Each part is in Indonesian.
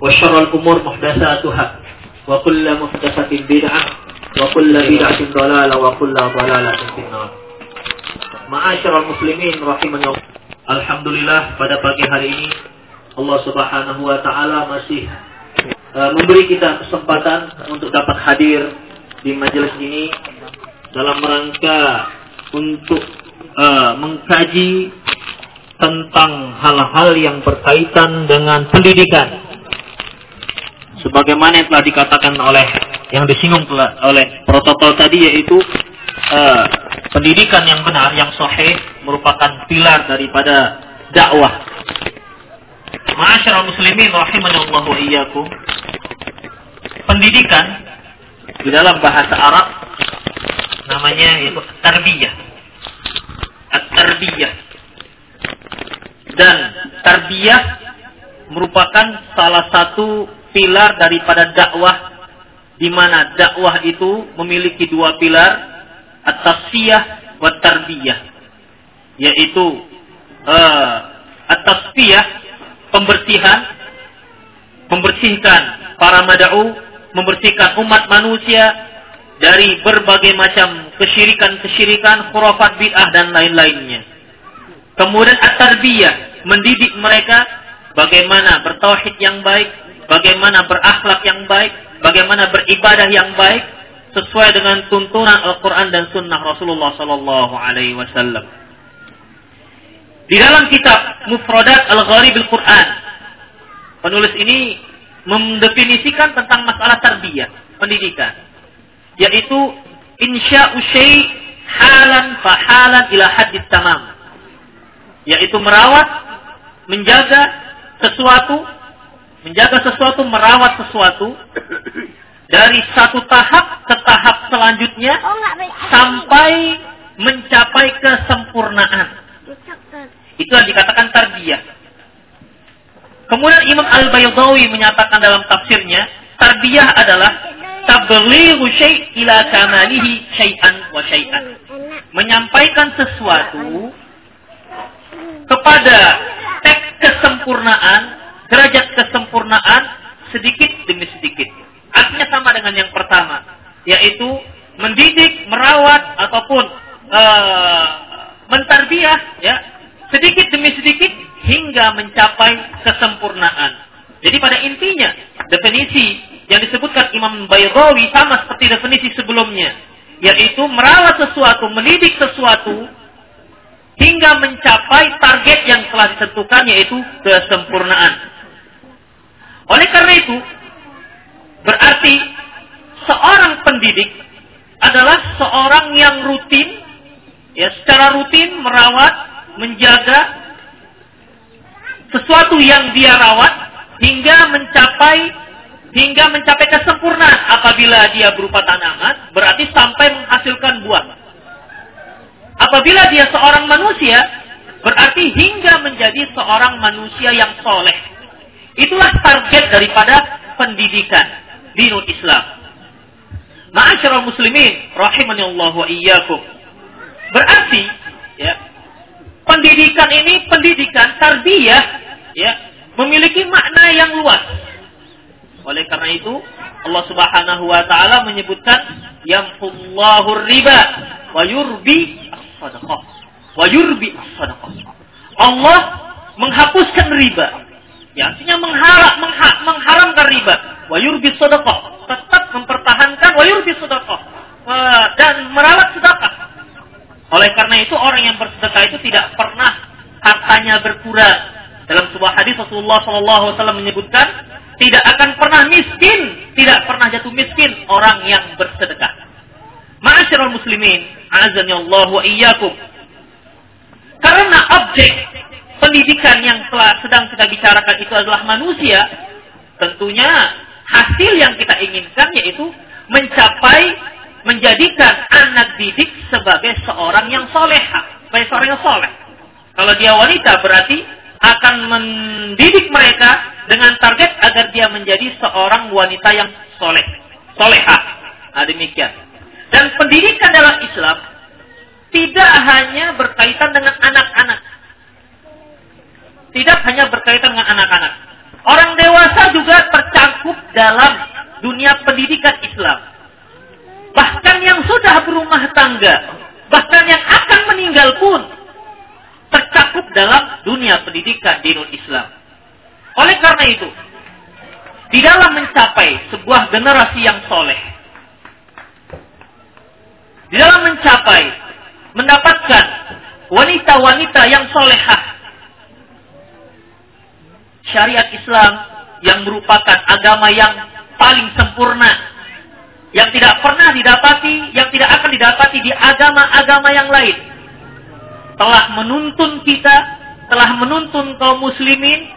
وشر الأمور محدثاتها وكل محدثة بدعة وكل بدعة ضلالة وكل ضلالة في النار معاشر المسلمين رحمني الله Alhamdulillah pada pagi hari ini Allah Subhanahu wa taala masih uh, memberi kita kesempatan untuk dapat hadir di majelis ini dalam rangka untuk uh, mengkaji tentang hal-hal yang berkaitan dengan pendidikan sebagaimana yang telah dikatakan oleh yang disinggung oleh protokol tadi yaitu uh, pendidikan yang benar yang sahih merupakan pilar daripada dakwah. Ma'asyiral muslimin rahimanallahu wa iyyakum. Pendidikan di dalam bahasa Arab namanya yaitu tarbiyah. At-tarbiyah. Dan tarbiyah merupakan salah satu pilar daripada dakwah di mana dakwah itu memiliki dua pilar at-tasfiyah wa tarbiyah yaitu uh, at-tasfiyah pembersihan membersihkan para mad'u membersihkan umat manusia dari berbagai macam kesyirikan-kesyirikan, khurafat bid'ah dan lain-lainnya. Kemudian at-tarbiyah mendidik mereka bagaimana bertauhid yang baik, bagaimana berakhlak yang baik, bagaimana beribadah yang baik sesuai dengan tuntunan Al-Quran dan Sunnah Rasulullah Sallallahu Alaihi Wasallam. Di dalam kitab Mufradat Al-Gharib Al-Quran, penulis ini mendefinisikan tentang masalah tarbiyah, pendidikan, yaitu insya syai' halan fahalan ila hadis tamam, yaitu merawat, menjaga sesuatu menjaga sesuatu, merawat sesuatu dari satu tahap ke tahap selanjutnya oh, sampai mencapai kesempurnaan. Itu yang dikatakan tarbiyah. Kemudian Imam Al-Baydawi menyatakan dalam tafsirnya, tarbiyah adalah tablighu syai' ila kamalihi syai'an wa syai'an. Menyampaikan sesuatu kepada teks kesempurnaan derajat kesempurnaan sedikit demi sedikit. Artinya sama dengan yang pertama, yaitu mendidik, merawat ataupun uh, mentarbiah ya sedikit demi sedikit hingga mencapai kesempurnaan. Jadi pada intinya definisi yang disebutkan Imam Baydawi sama seperti definisi sebelumnya, yaitu merawat sesuatu, mendidik sesuatu hingga mencapai target yang telah ditentukan yaitu kesempurnaan. Oleh karena itu, berarti seorang pendidik adalah seorang yang rutin, ya secara rutin merawat, menjaga sesuatu yang dia rawat hingga mencapai hingga mencapai kesempurnaan apabila dia berupa tanaman berarti sampai menghasilkan buah. Apabila dia seorang manusia berarti hingga menjadi seorang manusia yang soleh Itulah target daripada pendidikan dinul Islam. Ma'asyiral muslimin rahimani Allah wa iyyakum. Berarti ya pendidikan ini pendidikan tarbiyah ya memiliki makna yang luas. Oleh karena itu Allah Subhanahu wa taala menyebutkan yamhullahu riba wa yurbi as-sadaqah. Wa yurbi as-sadaqah. Allah menghapuskan riba Ya, artinya mengharap, mengha, mengharamkan riba. Wa yurbi sedekah. Tetap mempertahankan wa yurbi sedekah. Uh, dan merawat sedekah. Oleh karena itu orang yang bersedekah itu tidak pernah hartanya berkurang. Dalam sebuah hadis Rasulullah SAW menyebutkan tidak akan pernah miskin, tidak pernah jatuh miskin orang yang bersedekah. Ma'asyiral muslimin, azan Allah wa iyyakum. Karena objek pendidikan yang telah sedang kita bicarakan itu adalah manusia, tentunya hasil yang kita inginkan yaitu mencapai menjadikan anak didik sebagai seorang yang soleha, sebagai seorang yang soleh. Kalau dia wanita berarti akan mendidik mereka dengan target agar dia menjadi seorang wanita yang soleh, soleha. Nah demikian. Dan pendidikan dalam Islam tidak hanya berkaitan dengan anak-anak, tidak hanya berkaitan dengan anak-anak. Orang dewasa juga tercakup dalam dunia pendidikan Islam. Bahkan yang sudah berumah tangga, bahkan yang akan meninggal pun tercakup dalam dunia pendidikan di non Islam. Oleh karena itu, di dalam mencapai sebuah generasi yang soleh, di dalam mencapai mendapatkan wanita-wanita yang solehah, syariat Islam yang merupakan agama yang paling sempurna, yang tidak pernah didapati, yang tidak akan didapati di agama-agama yang lain, telah menuntun kita, telah menuntun kaum muslimin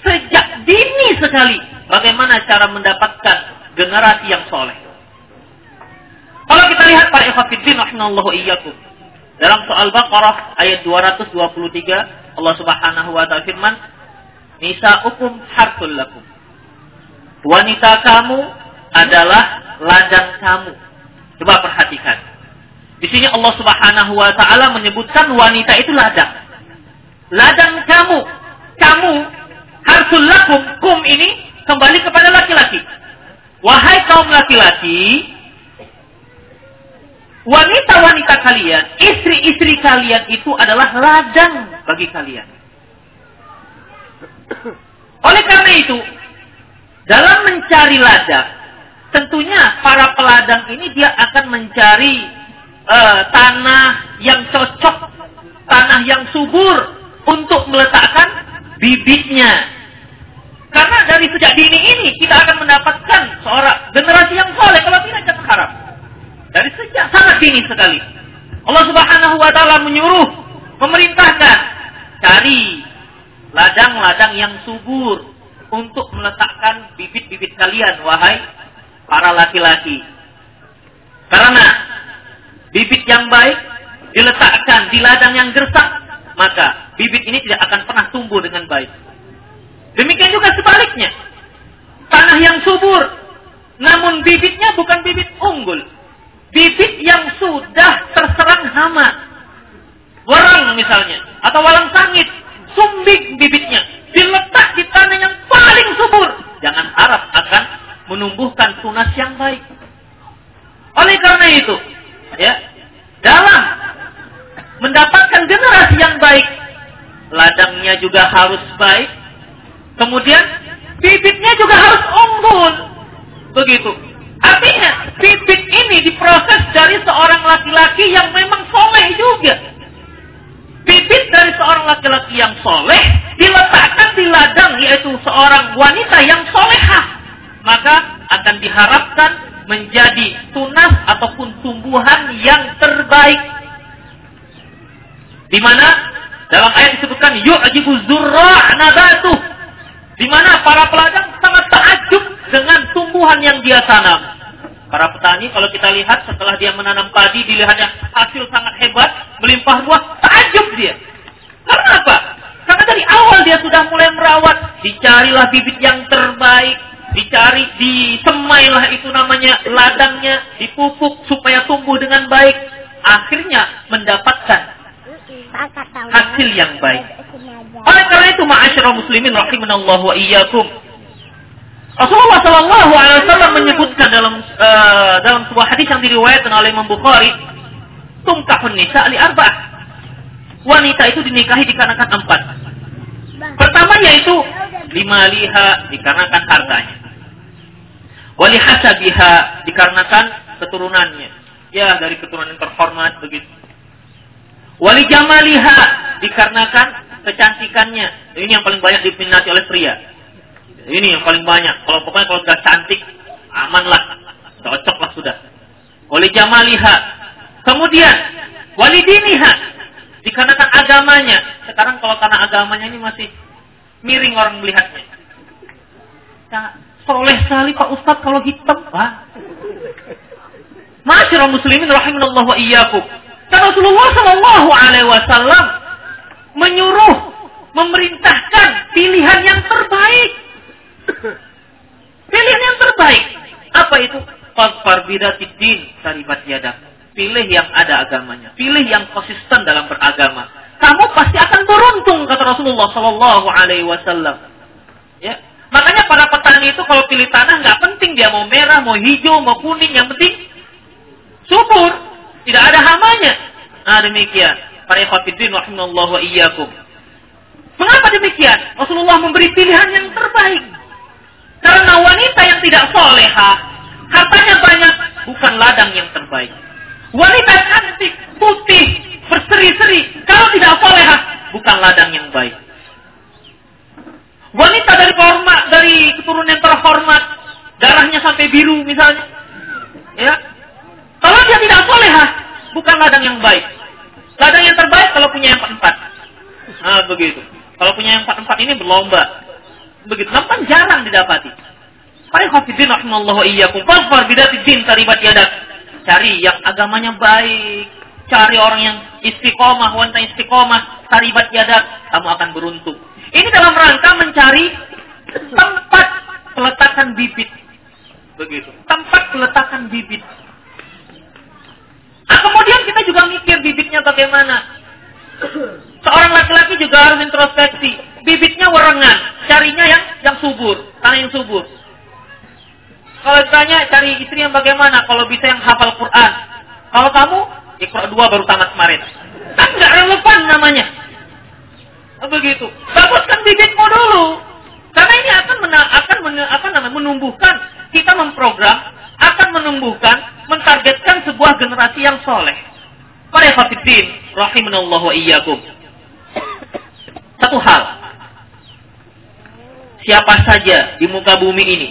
sejak dini sekali bagaimana cara mendapatkan generasi yang soleh. Kalau kita lihat para ikhwatiddin rahimallahu iyyakum. Dalam soal Baqarah ayat 223 Allah Subhanahu wa taala firman, "Nisa'ukum hartul lakum." Wanita kamu adalah ladang kamu. Coba perhatikan. Di sini Allah Subhanahu wa taala menyebutkan wanita itu ladang. Ladang kamu. Kamu harsul lakum kum ini kembali kepada laki-laki. Wahai kaum laki-laki, wanita-wanita kalian, istri-istri kalian itu adalah ladang bagi kalian. Oleh karena itu, dalam mencari ladang, tentunya para peladang ini dia akan mencari uh, tanah yang cocok, tanah yang subur untuk meletakkan bibitnya. Karena dari sejak dini ini kita akan mendapatkan seorang generasi yang soleh kalau tidak jangan harap. Dari sejak sangat dini sekali. Allah Subhanahu wa taala menyuruh memerintahkan cari ladang-ladang yang subur untuk meletakkan bibit-bibit kalian wahai para laki-laki. Karena bibit yang baik diletakkan di ladang yang gersak, maka bibit ini tidak akan pernah tumbuh dengan baik. Demikian juga sebaliknya. Tanah yang subur, namun bibitnya bukan bibit unggul. Bibit yang sudah terserang hama. Warang misalnya, atau walang sangit, sumbik bibitnya. Diletak di tanah yang paling subur. Jangan harap akan menumbuhkan tunas yang baik. Oleh karena itu, ya, dalam mendapatkan generasi yang baik, ladangnya juga harus baik, Kemudian bibitnya juga harus unggul. Begitu. Artinya bibit ini diproses dari seorang laki-laki yang memang soleh juga. Bibit dari seorang laki-laki yang soleh diletakkan di ladang yaitu seorang wanita yang solehah. Maka akan diharapkan menjadi tunas ataupun tumbuhan yang terbaik. Di mana dalam ayat disebutkan yu'jibu zurra' nabatuh di mana para peladang sangat takjub dengan tumbuhan yang dia tanam. Para petani kalau kita lihat setelah dia menanam padi dilihatnya hasil sangat hebat, melimpah ruah, takjub dia. Karena apa? Karena dari awal dia sudah mulai merawat, dicarilah bibit yang terbaik, dicari, disemailah itu namanya ladangnya, dipupuk supaya tumbuh dengan baik. Akhirnya mendapatkan hasil yang baik. Oleh karena itu, ma'asyiral muslimin rahimanallahu wa iyyakum. Rasulullah Shallallahu Alaihi Wasallam menyebutkan dalam uh, dalam sebuah hadis yang diriwayatkan oleh Imam Bukhari, tumkahun nisa li arba'ah. Wanita itu dinikahi dikarenakan empat. Pertama yaitu lima liha dikarenakan hartanya. Wali hasabiha dikarenakan keturunannya. Ya dari keturunan yang terhormat begitu. Wali jamaliha dikarenakan kecantikannya. Ini yang paling banyak diminati oleh pria. Ini yang paling banyak. Kalau pokoknya kalau sudah cantik, amanlah. Cocoklah sudah. Oleh jamaliha. Kemudian, walidiniha. Dikarenakan agamanya. Sekarang kalau karena agamanya ini masih miring orang melihatnya. Nah, soleh sekali Pak Ustadz kalau hitam. Pak. Masyarakat muslimin rahimahullah wa iyyakum. Karena Rasulullah Shallallahu Alaihi Wasallam menyuruh, memerintahkan pilihan yang terbaik. Pilihan yang terbaik. Apa itu? Fasfar bidatidin saribat yada. Pilih yang ada agamanya. Pilih yang konsisten dalam beragama. Kamu pasti akan beruntung kata Rasulullah Shallallahu Alaihi Wasallam. Ya, makanya para petani itu kalau pilih tanah nggak penting dia mau merah, mau hijau, mau kuning, yang penting subur, tidak ada hamanya. Nah demikian. Para ikhwatiddin rahimallahu wa iyyakum. Mengapa demikian? Rasulullah memberi pilihan yang terbaik. Karena wanita yang tidak soleha, hartanya banyak, bukan ladang yang terbaik. Wanita cantik, putih, berseri-seri, kalau tidak soleha, bukan ladang yang baik. Wanita dari hormat, dari keturunan terhormat, darahnya sampai biru misalnya. Ya. Kalau dia tidak soleha, bukan ladang yang baik. Ladang yang terbaik kalau punya yang empat-empat. Nah, begitu. Kalau punya yang empat-empat ini berlomba. Begitu. Nampak jarang didapati. Para khafidin rahimallahu iyyakum. Fafar bidati din taribat yadak. Cari yang agamanya baik. Cari orang yang istiqomah, wanita istiqomah, taribat yadak. Kamu akan beruntung. Ini dalam rangka mencari tempat peletakan bibit. Begitu. Tempat peletakan bibit. Nah, kemudian kita juga mikir bibitnya bagaimana. Seorang laki-laki juga harus introspeksi. Bibitnya warangan, carinya yang yang subur, tanah yang subur. Kalau ditanya cari istri yang bagaimana? Kalau bisa yang hafal Quran. Kalau kamu, Iqra dua baru tamat kemarin. Kan nggak relevan namanya. Oh, begitu. Baguskan bibitmu dulu. Karena ini akan mena akan mena apa namanya menumbuhkan kita memprogram akan menumbuhkan mentargetkan sebuah generasi yang soleh. Para fatidin rahimanallah wa iyyakum. Satu hal. Siapa saja di muka bumi ini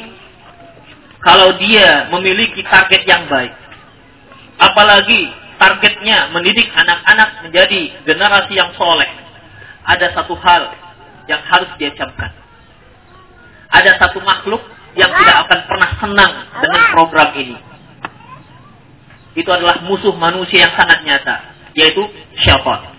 kalau dia memiliki target yang baik apalagi targetnya mendidik anak-anak menjadi generasi yang soleh ada satu hal yang harus dia camkan. Ada satu makhluk yang tidak akan pernah senang dengan program ini. Itu adalah musuh manusia yang sangat nyata, yaitu syaitan.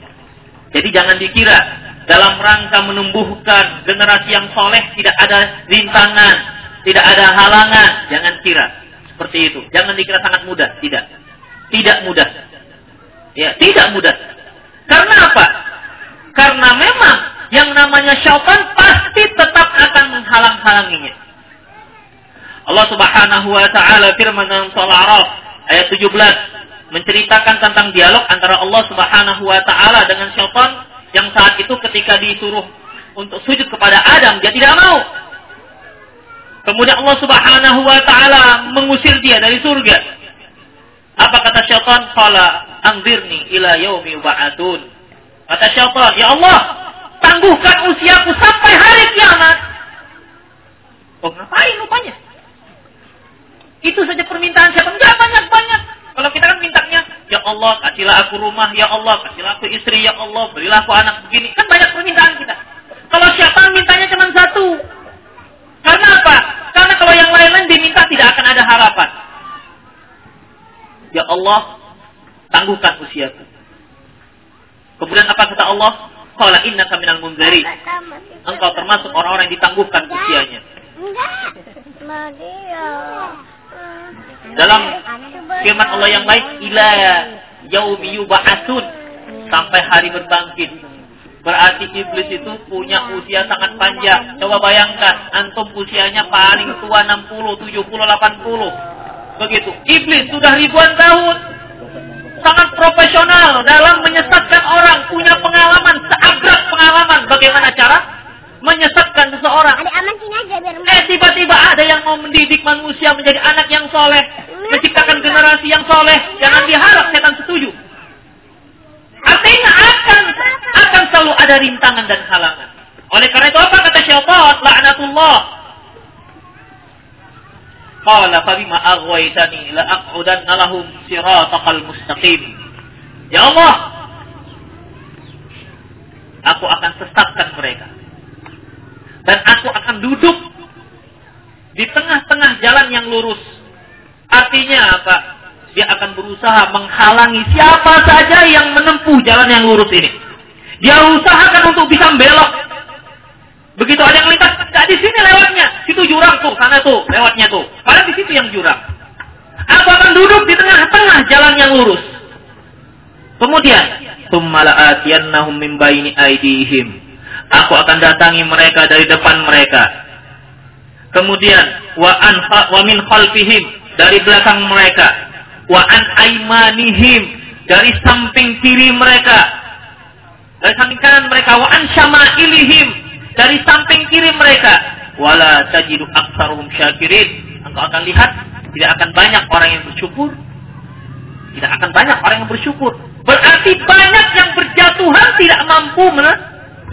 Jadi jangan dikira dalam rangka menumbuhkan generasi yang soleh tidak ada rintangan, tidak ada halangan. Jangan kira seperti itu. Jangan dikira sangat mudah, tidak. Tidak mudah. Ya, tidak mudah. Karena apa? Karena memang yang namanya syaitan pasti tetap akan menghalang-halanginya. Allah Subhanahu wa taala firman dalam surah Al-A'raf ayat 17 menceritakan tentang dialog antara Allah Subhanahu wa taala dengan syaitan yang saat itu ketika disuruh untuk sujud kepada Adam dia tidak mau. Kemudian Allah Subhanahu wa taala mengusir dia dari surga. Apa kata syaitan? Qala anzirni ila yaumi yub'atsun. Kata syaitan, Ya Allah, tangguhkan usiaku sampai hari kiamat. Oh, ngapain rupanya? Itu saja permintaan syaitan. Enggak banyak-banyak. Kalau kita kan mintanya, Ya Allah, kasihlah aku rumah. Ya Allah, kasihlah aku istri. Ya Allah, berilah aku anak begini. Kan banyak permintaan kita. Kalau syaitan mintanya cuma satu. Karena apa? Karena kalau yang lain-lain diminta tidak akan ada harapan. Ya Allah, tangguhkan usiaku. Kemudian apa kata Allah? Qala innaka minal munzari. Engkau termasuk orang-orang yang ditangguhkan usianya. Dalam firman Allah yang lain, ila yaumi yub'atsun sampai hari berbangkit. Berarti iblis itu punya usia sangat panjang. Coba bayangkan, antum usianya paling tua 60, 70, 80. Begitu. Iblis sudah ribuan tahun sangat profesional dalam menyesatkan orang, punya pengalaman, seagrag pengalaman bagaimana cara menyesatkan seseorang. Ada aman sini aja biar Eh tiba-tiba ada yang mau mendidik manusia menjadi anak yang soleh, menciptakan generasi yang soleh. Jangan diharap setan setuju. Artinya akan akan selalu ada rintangan dan halangan. Oleh karena itu apa kata syaitan? La'natullah Qala fabima aghwaytani la aq'udanna lahum siratal mustaqim. Ya Allah, aku akan sesatkan mereka. Dan aku akan duduk di tengah-tengah jalan yang lurus. Artinya apa? Dia akan berusaha menghalangi siapa saja yang menempuh jalan yang lurus ini. Dia usahakan untuk bisa belok Begitu ada yang lintas, nggak di sini lewatnya, situ jurang tuh, sana tuh, lewatnya tuh. Padahal di situ yang jurang. Aku akan duduk di tengah-tengah jalan yang lurus. Kemudian, tummala'atiyannahum min baini aidihim. Aku akan datangi mereka dari depan mereka. Kemudian wa an wa min khalfihim dari belakang mereka. Wa an aimanihim dari samping kiri mereka. Dari samping kanan mereka wa an syama'ilihim dari samping kiri mereka. Wala tajidu aktsaruhum syakirin. Engkau akan lihat tidak akan banyak orang yang bersyukur. Tidak akan banyak orang yang bersyukur. Berarti banyak yang berjatuhan tidak mampu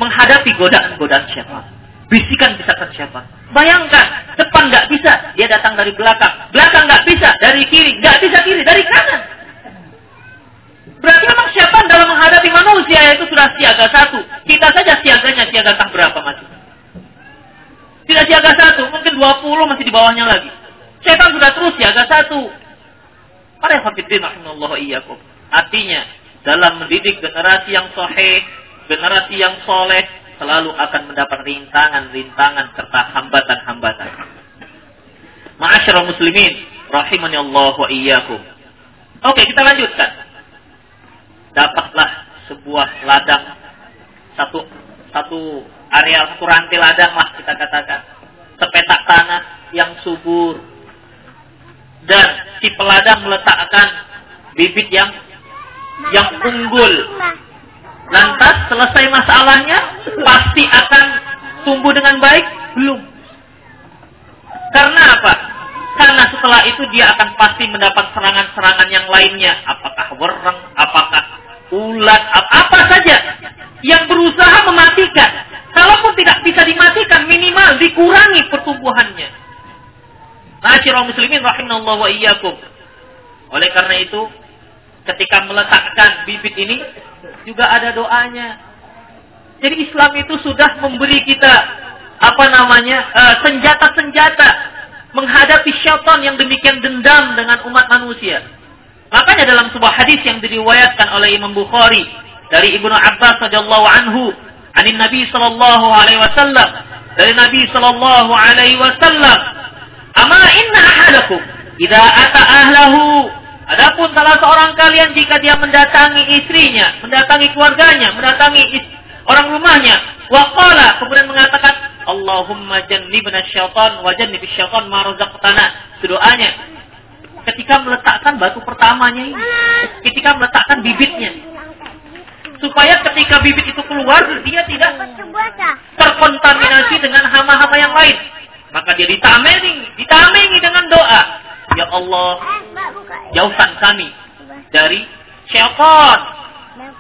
menghadapi godaan-godaan syaitan. Bisikan bisa siapa? Bayangkan, depan nggak bisa, dia datang dari belakang. Belakang nggak bisa, dari kiri. Nggak bisa kiri, dari kanan. Berarti memang syaitan dalam menghadapi manusia itu sudah siaga satu. Kita saja siaganya siaga tak berapa masih. Tidak siaga satu, mungkin 20 masih di bawahnya lagi. Syaitan sudah terus siaga satu. Para iyyakum. Artinya, dalam mendidik generasi yang sahih, generasi yang soleh, selalu akan mendapat rintangan-rintangan serta hambatan-hambatan. Ma'asyiral muslimin, rahimani Allah wa iyyakum. Oke, kita lanjutkan. Dapatlah sebuah ladang satu satu area satu rantai ladang lah kita katakan. Sepetak tanah yang subur. Dan si peladang meletakkan bibit yang yang unggul Lantas selesai masalahnya pasti akan tumbuh dengan baik? Belum. Karena apa? Karena setelah itu dia akan pasti mendapat serangan-serangan yang lainnya. Apakah wereng, apakah ulat, apa, saja yang berusaha mematikan. Kalaupun tidak bisa dimatikan, minimal dikurangi pertumbuhannya. Nasyirul muslimin rahimahullah wa iyyakum. Oleh karena itu, ketika meletakkan bibit ini, juga ada doanya. Jadi Islam itu sudah memberi kita apa namanya eh, senjata-senjata uh, menghadapi syaitan yang demikian dendam dengan umat manusia. Makanya dalam sebuah hadis yang diriwayatkan oleh Imam Bukhari dari Ibnu Abbas radhiyallahu anhu, anin Nabi sallallahu alaihi wasallam, dari Nabi sallallahu alaihi wasallam, "Ama inna ahadakum idza ata ahlahu Adapun salah seorang kalian jika dia mendatangi istrinya, mendatangi keluarganya, mendatangi orang rumahnya, waqala kemudian mengatakan Allahumma jannibna syaitan wa jannibis syaitan ma razaqtana. Doanya ketika meletakkan batu pertamanya ini, ketika meletakkan bibitnya. Supaya ketika bibit itu keluar dia tidak terkontaminasi dengan hama-hama yang lain. Maka dia ditamengi, ditamengi dengan doa. Ya Allah, jauhkan kami dari syaitan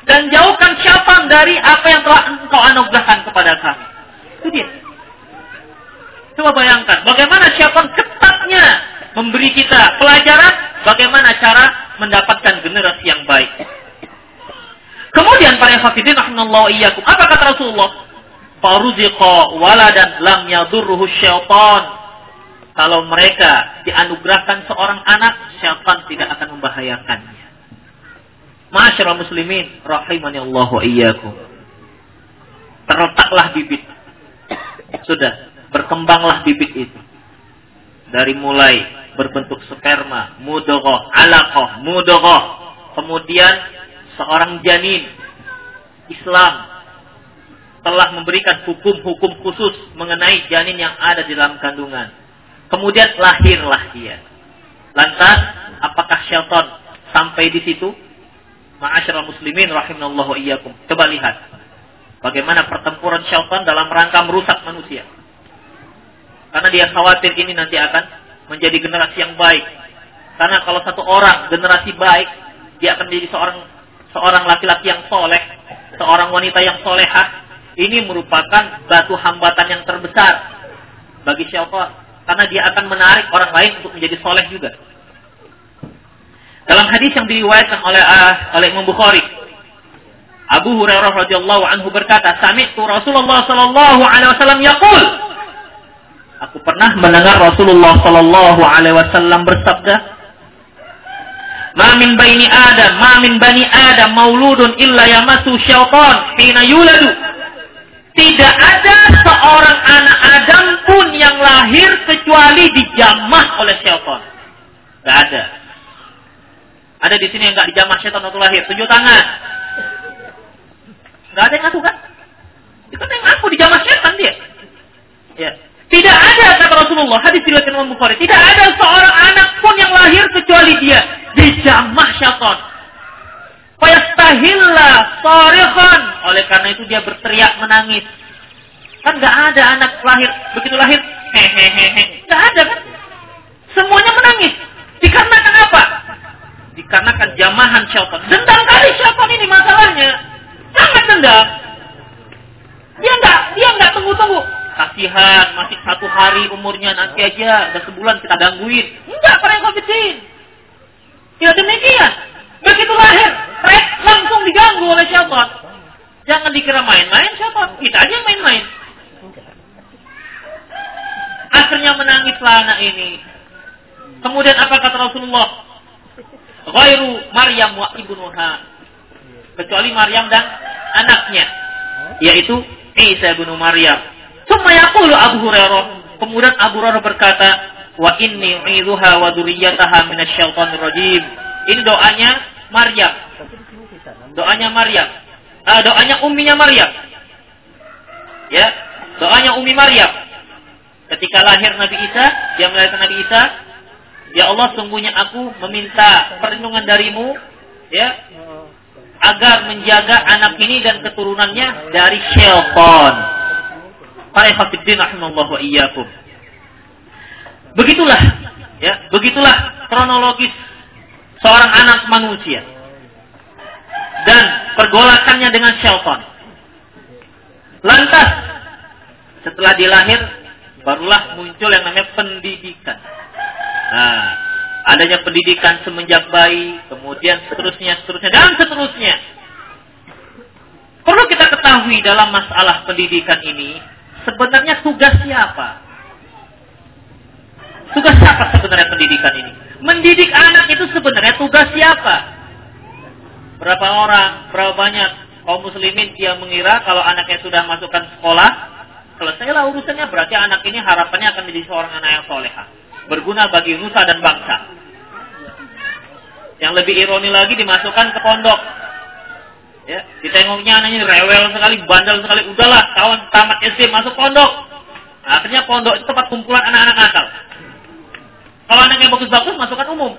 dan jauhkan syaitan dari apa yang telah engkau anugerahkan kepada kami. Itu dia. Coba bayangkan bagaimana syaitan ketatnya memberi kita pelajaran bagaimana cara mendapatkan generasi yang baik. Kemudian para hafidin rahimallahu iyyakum. Apa kata Rasulullah? Faruziqa waladan lam yadurruhu syaitan kalau mereka dianugerahkan seorang anak, syaitan tidak akan membahayakannya. Masyarakat muslimin, rahimani Allah wa iyyakum. Terletaklah bibit. Sudah, berkembanglah bibit itu. Dari mulai berbentuk sperma, mudogoh, alakoh, mudogoh. Kemudian seorang janin Islam telah memberikan hukum-hukum khusus mengenai janin yang ada di dalam kandungan Kemudian lahirlah dia. Lantas, apakah syaitan sampai di situ? Ma'asyiral muslimin rahimallahu iyyakum. Coba lihat bagaimana pertempuran syaitan dalam rangka merusak manusia. Karena dia khawatir ini nanti akan menjadi generasi yang baik. Karena kalau satu orang generasi baik, dia akan menjadi seorang seorang laki-laki yang soleh, seorang wanita yang solehah. Ini merupakan batu hambatan yang terbesar bagi syaitan karena dia akan menarik orang lain untuk menjadi soleh juga. Dalam hadis yang diriwayatkan oleh uh, oleh Imam Bukhari, Abu Hurairah radhiyallahu anhu berkata, "Sami'tu Rasulullah sallallahu alaihi wasallam yaqul" Aku pernah mendengar Rasulullah sallallahu alaihi wasallam bersabda, "Ma min baini Adam, ma min bani Adam mauludun illa yamassu syaitan hina yuladu." Tidak ada seorang anak lahir kecuali dijamah oleh syaitan. Gak ada. Ada di sini yang gak dijamah syaitan waktu lahir. Tunjuk tangan. Gak ada yang ngaku kan? Itu yang ngaku dijamah syaitan dia. Ya. Tidak ada kata Rasulullah hadis riwayat Imam Bukhari, tidak ada seorang anak pun yang lahir kecuali dia dijamah syaitan. Fayastahillah sarihan. Oleh karena itu dia berteriak menangis. Kan nggak ada anak lahir begitu lahir. Nggak ada kan? Semuanya menangis. Dikarenakan apa? Dikarenakan jamahan syaitan. Dendam kali syaitan ini masalahnya. Sangat dendam. Dia nggak dia nggak tunggu-tunggu. Kasihan, masih satu hari umurnya nanti aja, udah sebulan kita gangguin. Enggak, para yang kecil. Tidak demikian. Begitu lahir, langsung diganggu oleh syaitan. Jangan dikira main-main syaitan. Kita aja main-main. Akhirnya menangislah anak ini. Kemudian apa kata Rasulullah? Ghairu Maryam wa ibnuha. Kecuali Maryam dan anaknya. Yaitu Isa bin Maryam. Summa yaqulu Abu Hurairah. Kemudian Abu Hurairah berkata, Wa inni u'idhuha wa duriyataha minasyaitonir rajim. Ini doanya Maryam. Doanya Maryam. Uh, doanya umminya Maryam. Ya, doanya Umi Maryam. Ketika lahir Nabi Isa, dia melahirkan Nabi Isa, Ya Allah, sungguhnya aku meminta perlindungan darimu, ya, agar menjaga anak ini dan keturunannya dari syaitan. Para hafidin rahimahullah wa iyyakum. Begitulah, ya, begitulah kronologis seorang anak manusia dan pergolakannya dengan syaitan. Lantas setelah dilahir barulah muncul yang namanya pendidikan. Nah, adanya pendidikan semenjak bayi, kemudian seterusnya, seterusnya, dan seterusnya. Perlu kita ketahui dalam masalah pendidikan ini, sebenarnya tugas siapa? Tugas siapa sebenarnya pendidikan ini? Mendidik anak itu sebenarnya tugas siapa? Berapa orang, berapa banyak kaum muslimin dia mengira kalau anaknya sudah masukkan sekolah, selesailah urusannya berarti anak ini harapannya akan menjadi seorang anak yang soleha berguna bagi nusa dan bangsa. Yang lebih ironi lagi dimasukkan ke pondok. Ya, ditengoknya anaknya rewel sekali, bandel sekali. Udahlah, kawan tamat SD masuk pondok. Nah, akhirnya pondok itu tempat kumpulan anak-anak nakal. Kalau anaknya bagus-bagus, masukkan umum.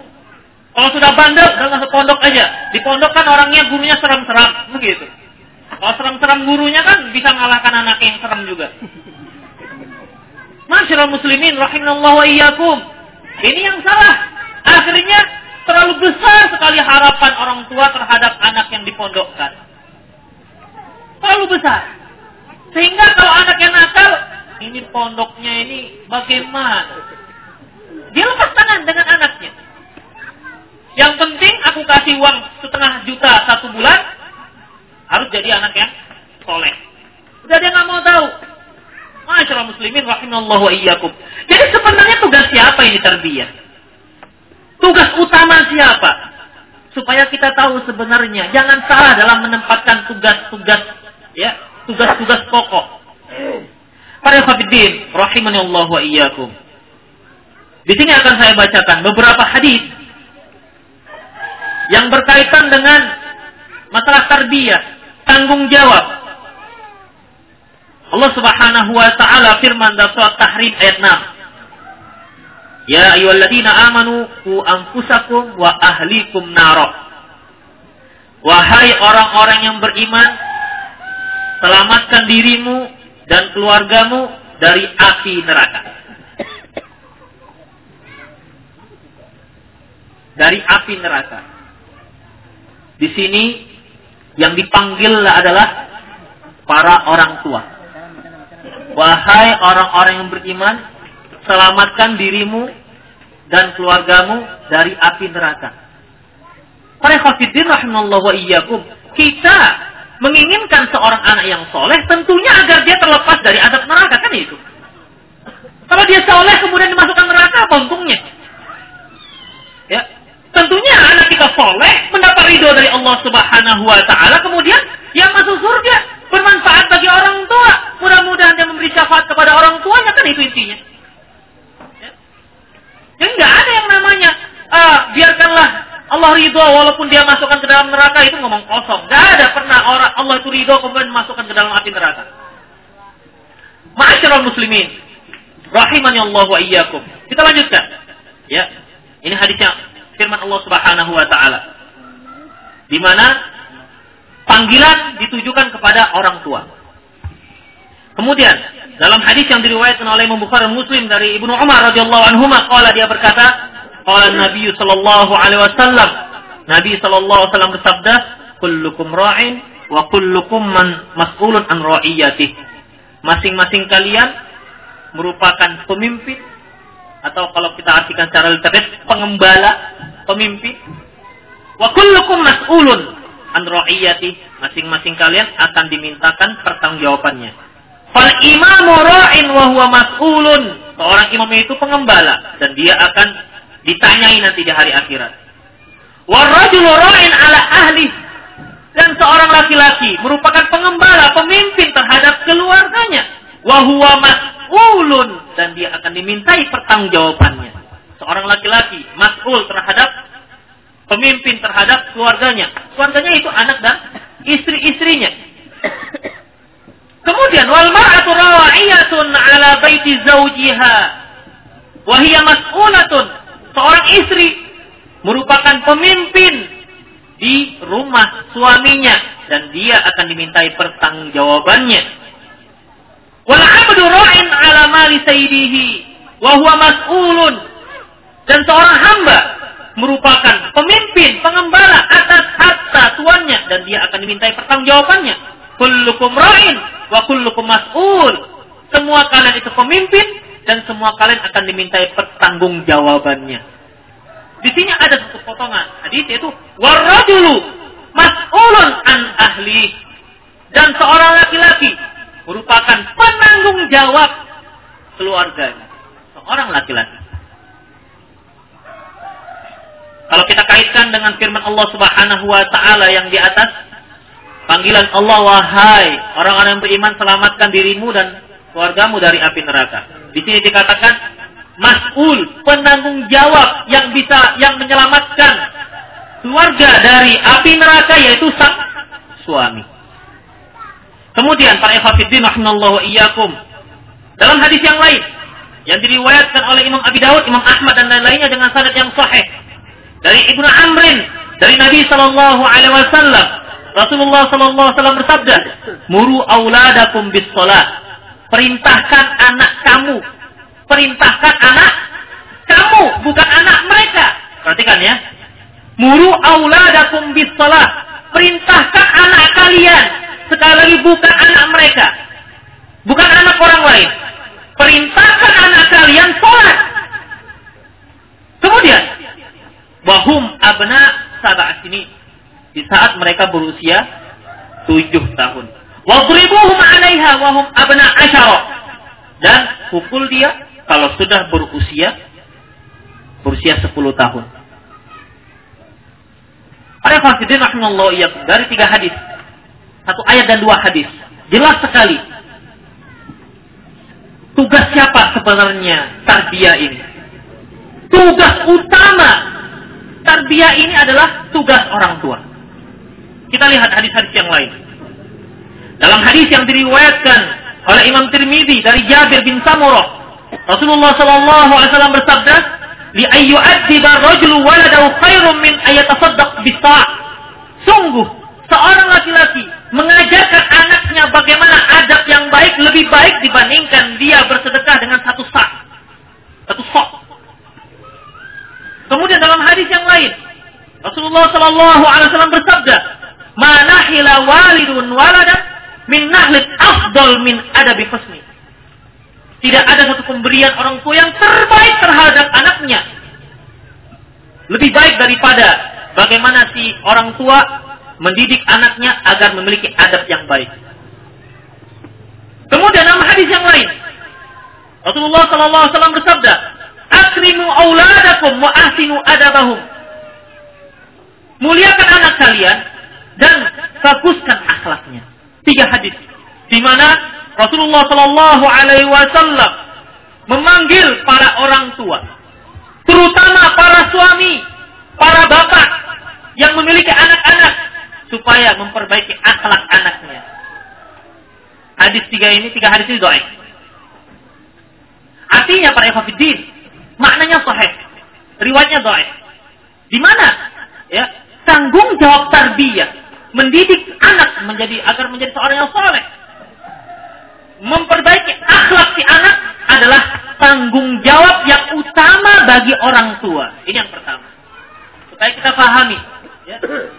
Kalau sudah bandel, udah masuk pondok aja. Di pondok kan orangnya gurunya seram-seram, begitu. Kalau seram-seram gurunya kan bisa mengalahkan anak yang serem juga. Masyarakat muslimin rahimallahu wa iyyakum. Ini yang salah. Akhirnya terlalu besar sekali harapan orang tua terhadap anak yang dipondokkan. Terlalu besar. Sehingga kalau anak yang nakal, ini pondoknya ini bagaimana? Dia lepas tangan dengan anaknya. Yang penting aku kasih uang setengah juta satu bulan, harus jadi anak yang soleh. Udah dia nggak mau tahu. Masyarakat muslimin rahimallahu wa iyyakum. Jadi sebenarnya tugas siapa ini tarbiyah? Tugas utama siapa? Supaya kita tahu sebenarnya jangan salah dalam menempatkan tugas-tugas ya, tugas-tugas pokok. Para hafidin rahimani Allah wa iyyakum. Di sini akan saya bacakan beberapa hadis yang berkaitan dengan masalah tarbiyah, tanggung jawab Allah Subhanahu wa taala firman dalam surat Tahrim ayat 6. Ya ayyuhalladzina amanu qu anfusakum wa ahlikum nar. Wahai orang-orang yang beriman, selamatkan dirimu dan keluargamu dari api neraka. Dari api neraka. Di sini yang dipanggil adalah para orang tua. Wahai orang-orang yang beriman, selamatkan dirimu dan keluargamu dari api neraka. Para khafidin rahimahullah wa iyyakum. Kita menginginkan seorang anak yang soleh tentunya agar dia terlepas dari adab neraka kan itu. Kalau dia soleh kemudian dimasukkan neraka apa untungnya? Ya, tentunya anak kita soleh mendapat ridho dari Allah Subhanahu Wa Taala kemudian yang masuk surga bermanfaat bagi orang tua. Mudah-mudahan dia memberi syafaat kepada orang tuanya kan itu intinya. Ya. Nggak ada yang namanya ah, biarkanlah Allah ridho walaupun dia masukkan ke dalam neraka itu ngomong kosong. Gak ada pernah orang Allah itu ridho kemudian masukkan ke dalam api neraka. Ma'asyiral muslimin Rahimani Allah wa iyyakum. Kita lanjutkan. Ya. Ini hadisnya firman Allah Subhanahu wa taala. Di mana panggilan ditujukan kepada orang tua. Kemudian dalam hadis yang diriwayatkan oleh Imam Bukhari Muslim dari Ibnu Umar radhiyallahu anhu qala dia berkata, qala Nabi sallallahu alaihi wasallam, Nabi sallallahu alaihi wasallam bersabda, kullukum ra'in wa kullukum man mas'ulun an ra'iyatih. Masing-masing kalian merupakan pemimpin atau kalau kita artikan secara literat pengembala, pemimpin. Wa kullukum mas'ulun an ra'iyatih. Masing-masing kalian akan dimintakan pertanggungjawabannya. Fal imamu ra'in wa huwa mas'ulun. Seorang imam itu pengembala dan dia akan ditanyai nanti di hari akhirat. Warajulu ra'in ala ahli dan seorang laki-laki merupakan pengembala, pemimpin terhadap keluarganya. Wa huwa mas'ulun dan dia akan dimintai pertanggungjawabannya. Seorang laki-laki mas'ul terhadap pemimpin terhadap keluarganya. Keluarganya itu anak dan istri-istrinya. Kemudian wal mar'atu rawa'iyatun ala baiti zawjiha wa hiya mas'ulatun. Seorang istri merupakan pemimpin di rumah suaminya dan dia akan dimintai pertanggungjawabannya. Wal 'abdu ra'in ala mali sayyidihi wa huwa mas'ulun. Dan seorang hamba merupakan pemimpin, pengembala atas harta tuannya dan dia akan dimintai pertanggungjawabannya. Kullukum ra'in wa kullukum mas'ul. Semua kalian itu pemimpin dan semua kalian akan dimintai pertanggungjawabannya. Di sini ada satu potongan hadis yaitu warajulu mas'ulun an ahli dan seorang laki-laki merupakan penanggung jawab keluarganya. Seorang laki-laki. Kalau kita kaitkan dengan firman Allah Subhanahu wa taala yang di atas Panggilan Allah wahai orang-orang yang beriman selamatkan dirimu dan keluargamu dari api neraka. Di sini dikatakan mas'ul, penanggung jawab yang bisa yang menyelamatkan keluarga dari api neraka yaitu sang suami. Kemudian para ikhwatiddin rahimallahu iyyakum. Dalam hadis yang lain yang diriwayatkan oleh Imam Abi Dawud, Imam Ahmad dan lain-lainnya dengan sanad yang sahih dari Ibnu Amrin dari Nabi sallallahu alaihi wasallam Rasulullah sallallahu alaihi wasallam bersabda, "Muru auladakum bis shalah." Perintahkan anak kamu. Perintahkan anak kamu, bukan anak mereka. Perhatikan ya. Muru auladakum bis shalah. Perintahkan anak kalian. Sekali lagi bukan anak mereka. Bukan anak orang lain. Perintahkan anak kalian sholat. Kemudian, wahum abna sabah sini di saat mereka berusia tujuh tahun. Wadribuhum 'alaiha wa hum abna asyara. Dan pukul dia kalau sudah berusia berusia sepuluh tahun. Ada fasidin rahimahullah iya dari tiga hadis. Satu ayat dan dua hadis. Jelas sekali. Tugas siapa sebenarnya tarbiyah ini? Tugas utama tarbiyah ini adalah tugas orang tua. Kita lihat hadis-hadis yang lain. Dalam hadis yang diriwayatkan oleh Imam Tirmidzi dari Jabir bin Samurah, Rasulullah sallallahu alaihi wasallam bersabda, "Li ayyu adiba rajulu waladahu khairum min ayatasaddaq bis-sa'." Sungguh seorang laki-laki mengajarkan anaknya bagaimana adab yang baik lebih baik dibandingkan dia bersedekah dengan satu sak. Satu sok. Kemudian dalam hadis yang lain, Rasulullah Shallallahu Alaihi Wasallam bersabda, Mana hila walidun walada min nahlit afdol min adabi fasmi. Tidak ada satu pemberian orang tua yang terbaik terhadap anaknya. Lebih baik daripada bagaimana si orang tua mendidik anaknya agar memiliki adab yang baik. Kemudian dalam hadis yang lain, Rasulullah Sallallahu Alaihi Wasallam bersabda, "Akrimu auladakum wa ahsinu adabahum." Muliakan anak kalian dan baguskan akhlaknya. Tiga hadis di mana Rasulullah Shallallahu Alaihi Wasallam memanggil para orang tua, terutama para suami, para bapak yang memiliki anak-anak supaya memperbaiki akhlak anaknya. Hadis tiga ini, tiga hadis ini doa. Artinya para ikhwatiddin, maknanya sahih. Riwayatnya dhaif. Di mana? Ya, tanggung jawab tarbiyah mendidik anak menjadi agar menjadi seorang yang soleh. Memperbaiki akhlak si anak adalah tanggung jawab yang utama bagi orang tua. Ini yang pertama. Supaya kita pahami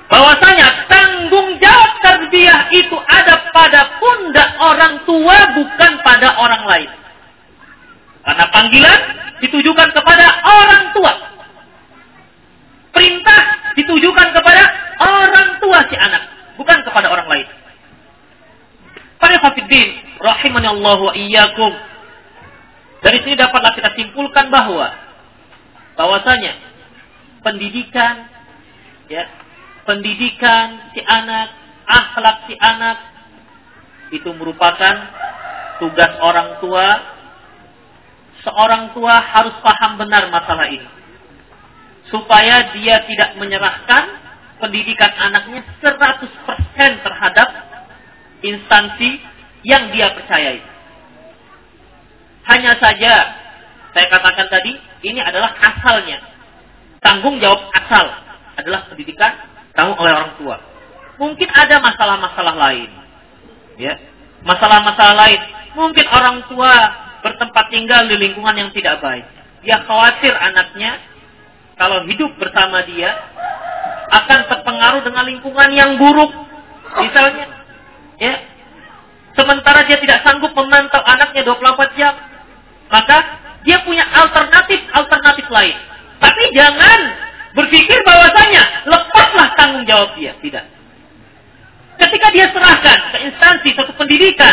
bahwasanya tanggung jawab tarbiyah itu ada pada pundak orang tua bukan pada orang lain. Karena panggilan ditujukan kepada orang tua. Perintah ditujukan kepada orang tua si anak, bukan kepada orang lain. Para hafidin, rahimani Allah wa iyyakum. Dari sini dapatlah kita simpulkan bahwa bahwasanya pendidikan ya, pendidikan si anak, akhlak si anak itu merupakan tugas orang tua. Seorang tua harus paham benar masalah ini. Supaya dia tidak menyerahkan pendidikan anaknya 100% terhadap instansi yang dia percayai. Hanya saja, saya katakan tadi, ini adalah asalnya. Tanggung jawab asal adalah pendidikan tanggung oleh orang tua. Mungkin ada masalah-masalah lain. Ya, masalah-masalah lain. Mungkin orang tua bertempat tinggal di lingkungan yang tidak baik. Dia khawatir anaknya kalau hidup bersama dia akan terpengaruh dengan lingkungan yang buruk. Misalnya, ya, sementara dia tidak sanggup memantau anaknya 24 jam, maka dia punya alternatif-alternatif lain. Tapi jangan berpikir bahwasanya lepaslah tanggung jawab dia. Tidak. Ketika dia serahkan ke instansi suatu pendidikan,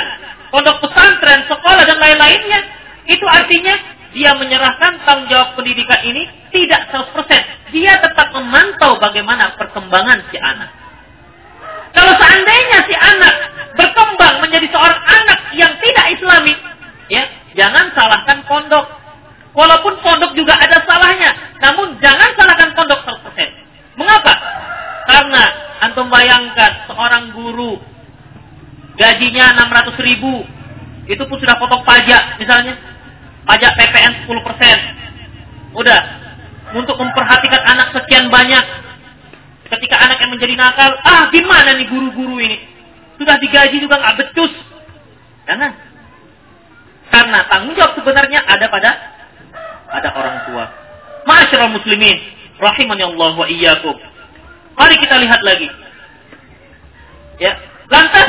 pondok pesantren, sekolah dan lain-lainnya, itu artinya dia menyerahkan tanggung jawab pendidikan ini tidak 100%. Dia tetap memantau bagaimana perkembangan si anak. Kalau seandainya si anak berkembang menjadi seorang anak yang tidak islami, ya, jangan salahkan pondok. Walaupun pondok juga ada salahnya. Namun jangan salahkan pondok 100%. Mengapa? Karena antum bayangkan seorang guru gajinya 600 ribu. Itu pun sudah potong pajak misalnya. Pajak PPN 10%. Udah. Untuk memperhatikan anak sekian banyak. Ketika anak yang menjadi nakal. Ah gimana nih guru-guru ini. Sudah digaji juga nggak becus. Jangan. Karena tanggung jawab sebenarnya ada pada ada orang tua. Ma'asyiral muslimin, rahimani Allah wa iyyakum. Mari kita lihat lagi. Ya, lantas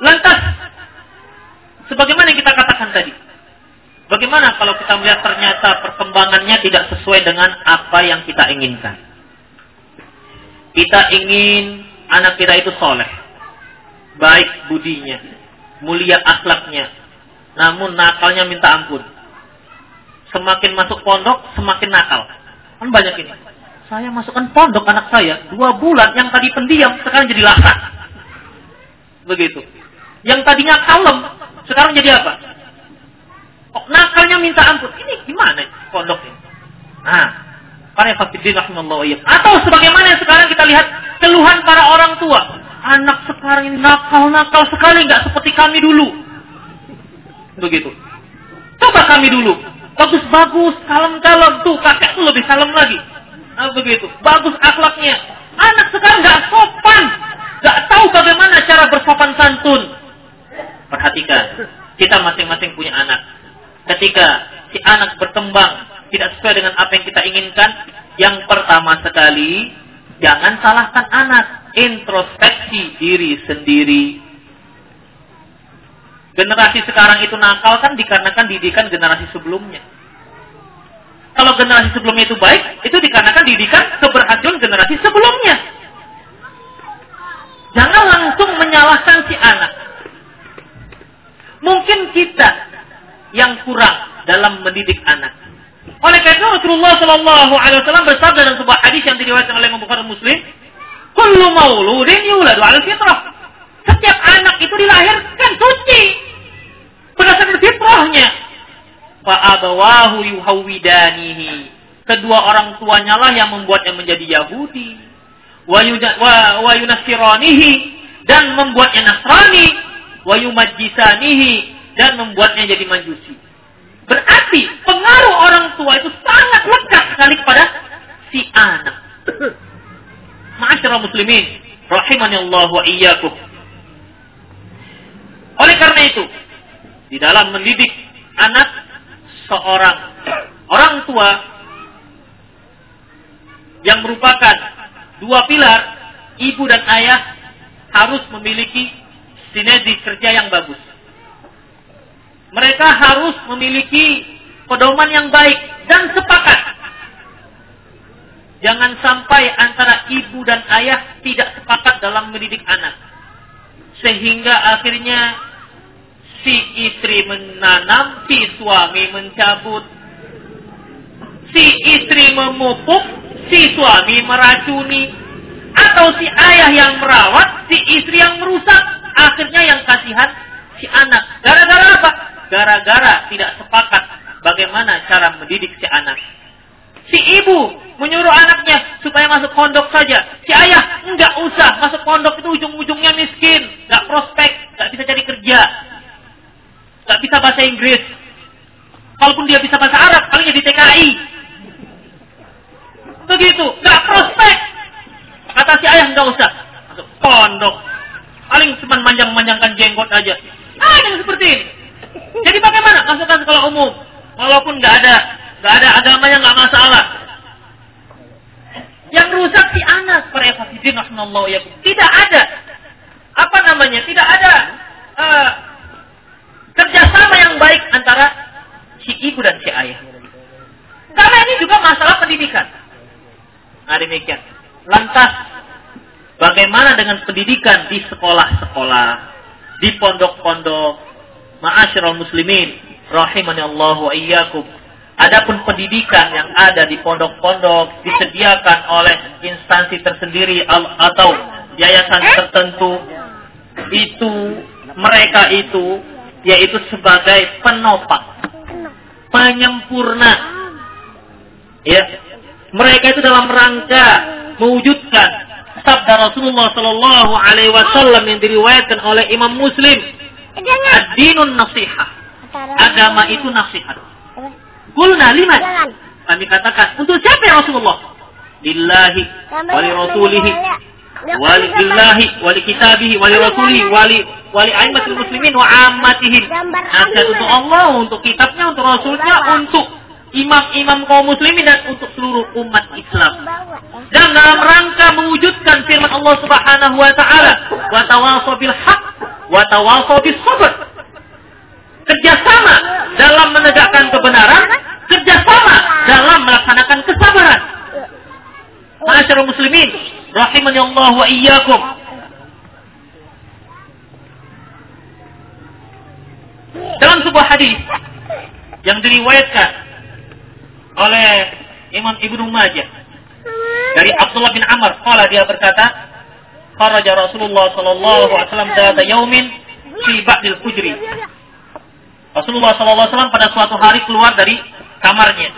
Lantas sebagaimana yang kita katakan tadi. Bagaimana kalau kita melihat ternyata perkembangannya tidak sesuai dengan apa yang kita inginkan? Kita ingin anak kita itu soleh baik budinya, mulia akhlaknya, namun nakalnya minta ampun. Semakin masuk pondok, semakin nakal. Kan banyak ini. Saya masukkan pondok anak saya, dua bulan yang tadi pendiam, sekarang jadi lasak. Begitu. Yang tadinya kalem, sekarang jadi apa? Oh, nakalnya minta ampun. Ini gimana pondok ini? Nah, para fakidin Atau sebagaimana yang sekarang kita lihat keluhan para orang tua anak sekarang ini nakal-nakal sekali, nggak seperti kami dulu. Begitu. Coba kami dulu. Bagus-bagus, kalem-kalem. Tuh, kakek tuh lebih kalem lagi. Nah, begitu. Bagus akhlaknya. Anak sekarang nggak sopan. Nggak tahu bagaimana cara bersopan santun. Perhatikan. Kita masing-masing punya anak. Ketika si anak berkembang tidak sesuai dengan apa yang kita inginkan, yang pertama sekali, jangan salahkan anak introspeksi diri sendiri. Generasi sekarang itu nakal kan dikarenakan didikan generasi sebelumnya. Kalau generasi sebelumnya itu baik, itu dikarenakan didikan keberhasilan generasi sebelumnya. Jangan langsung menyalahkan si anak. Mungkin kita yang kurang dalam mendidik anak. Oleh karena Rasulullah Shallallahu Alaihi Wasallam bersabda dalam sebuah hadis yang diriwayatkan oleh Imam Bukhari Muslim, Kullu mauludin yuladu ala fitrah. Setiap anak itu dilahirkan suci. Berdasarkan fitrahnya. Fa'abawahu yuhawidanihi. Kedua orang tuanya lah yang membuatnya menjadi Yahudi. wa yunasiranihi dan membuatnya Nasrani wa yumajjisanihi dan membuatnya jadi Majusi. Berarti pengaruh orang tua itu sangat lekat sekali kepada si anak. Ma'asyiral muslimin, rahimani Allah wa iyyakum. Oleh karena itu, di dalam mendidik anak seorang orang tua yang merupakan dua pilar ibu dan ayah harus memiliki sinergi kerja yang bagus. Mereka harus memiliki pedoman yang baik dan sepakat. Jangan sampai antara ibu dan ayah tidak sepakat dalam mendidik anak. Sehingga akhirnya si istri menanam, si suami mencabut. Si istri memupuk, si suami meracuni. Atau si ayah yang merawat, si istri yang merusak. Akhirnya yang kasihan si anak. Gara-gara apa? Gara-gara tidak sepakat bagaimana cara mendidik si anak. Si ibu menyuruh anaknya supaya masuk pondok saja. Si ayah enggak usah masuk pondok itu ujung-ujungnya miskin, enggak prospek, enggak bisa cari kerja, enggak bisa bahasa Inggris. Kalaupun dia bisa bahasa Arab, palingnya di TKI. Begitu, enggak prospek. Kata si ayah enggak usah masuk pondok. Paling cuma manjang-manjangkan jenggot aja. Ah, yang seperti ini. Jadi bagaimana? Masukkan sekolah umum. Walaupun nggak ada nggak ada agamanya nggak masalah. Yang rusak si anak para ya. Tidak ada apa namanya? Tidak ada uh, kerjasama yang baik antara si ibu dan si ayah. Karena ini juga masalah pendidikan. Nah demikian. Lantas bagaimana dengan pendidikan di sekolah-sekolah, di pondok-pondok, Ma'asyiral muslimin rahimani Allah wa iyyakum. Adapun pendidikan yang ada di pondok-pondok disediakan oleh instansi tersendiri atau yayasan tertentu itu mereka itu yaitu sebagai penopang, penyempurna. Ya, mereka itu dalam rangka mewujudkan sabda Rasulullah Shallallahu Alaihi Wasallam yang diriwayatkan oleh Imam Muslim Ad-dinun nasihah. Agama itu nasihat. Kulna liman. Kami katakan, untuk siapa ya Rasulullah? Lillahi, wali rasulihi, wali billahi, wali kitabihi, wali rasulihi, wali wali aimatul muslimin wa ammatihim. Nasihat untuk Allah, untuk kitabnya, untuk rasulnya, untuk imam-imam kaum muslimin dan untuk seluruh umat Islam. Dan dalam rangka mewujudkan firman Allah Subhanahu wa taala, "Wa tawassaw bil haqq wa tawassaw bis sabr. Kerjasama dalam menegakkan kebenaran, kerjasama dalam melaksanakan kesabaran. Masyarakat muslimin, rahimani Allah wa iyyakum. Dalam sebuah hadis yang diriwayatkan oleh Imam Ibnu Majah dari Abdullah bin Amr, kala dia berkata, kharaja Rasulullah sallallahu alaihi wasallam data yaumin fi ba'dil hujri. Rasulullah sallallahu alaihi wasallam pada suatu hari keluar dari kamarnya.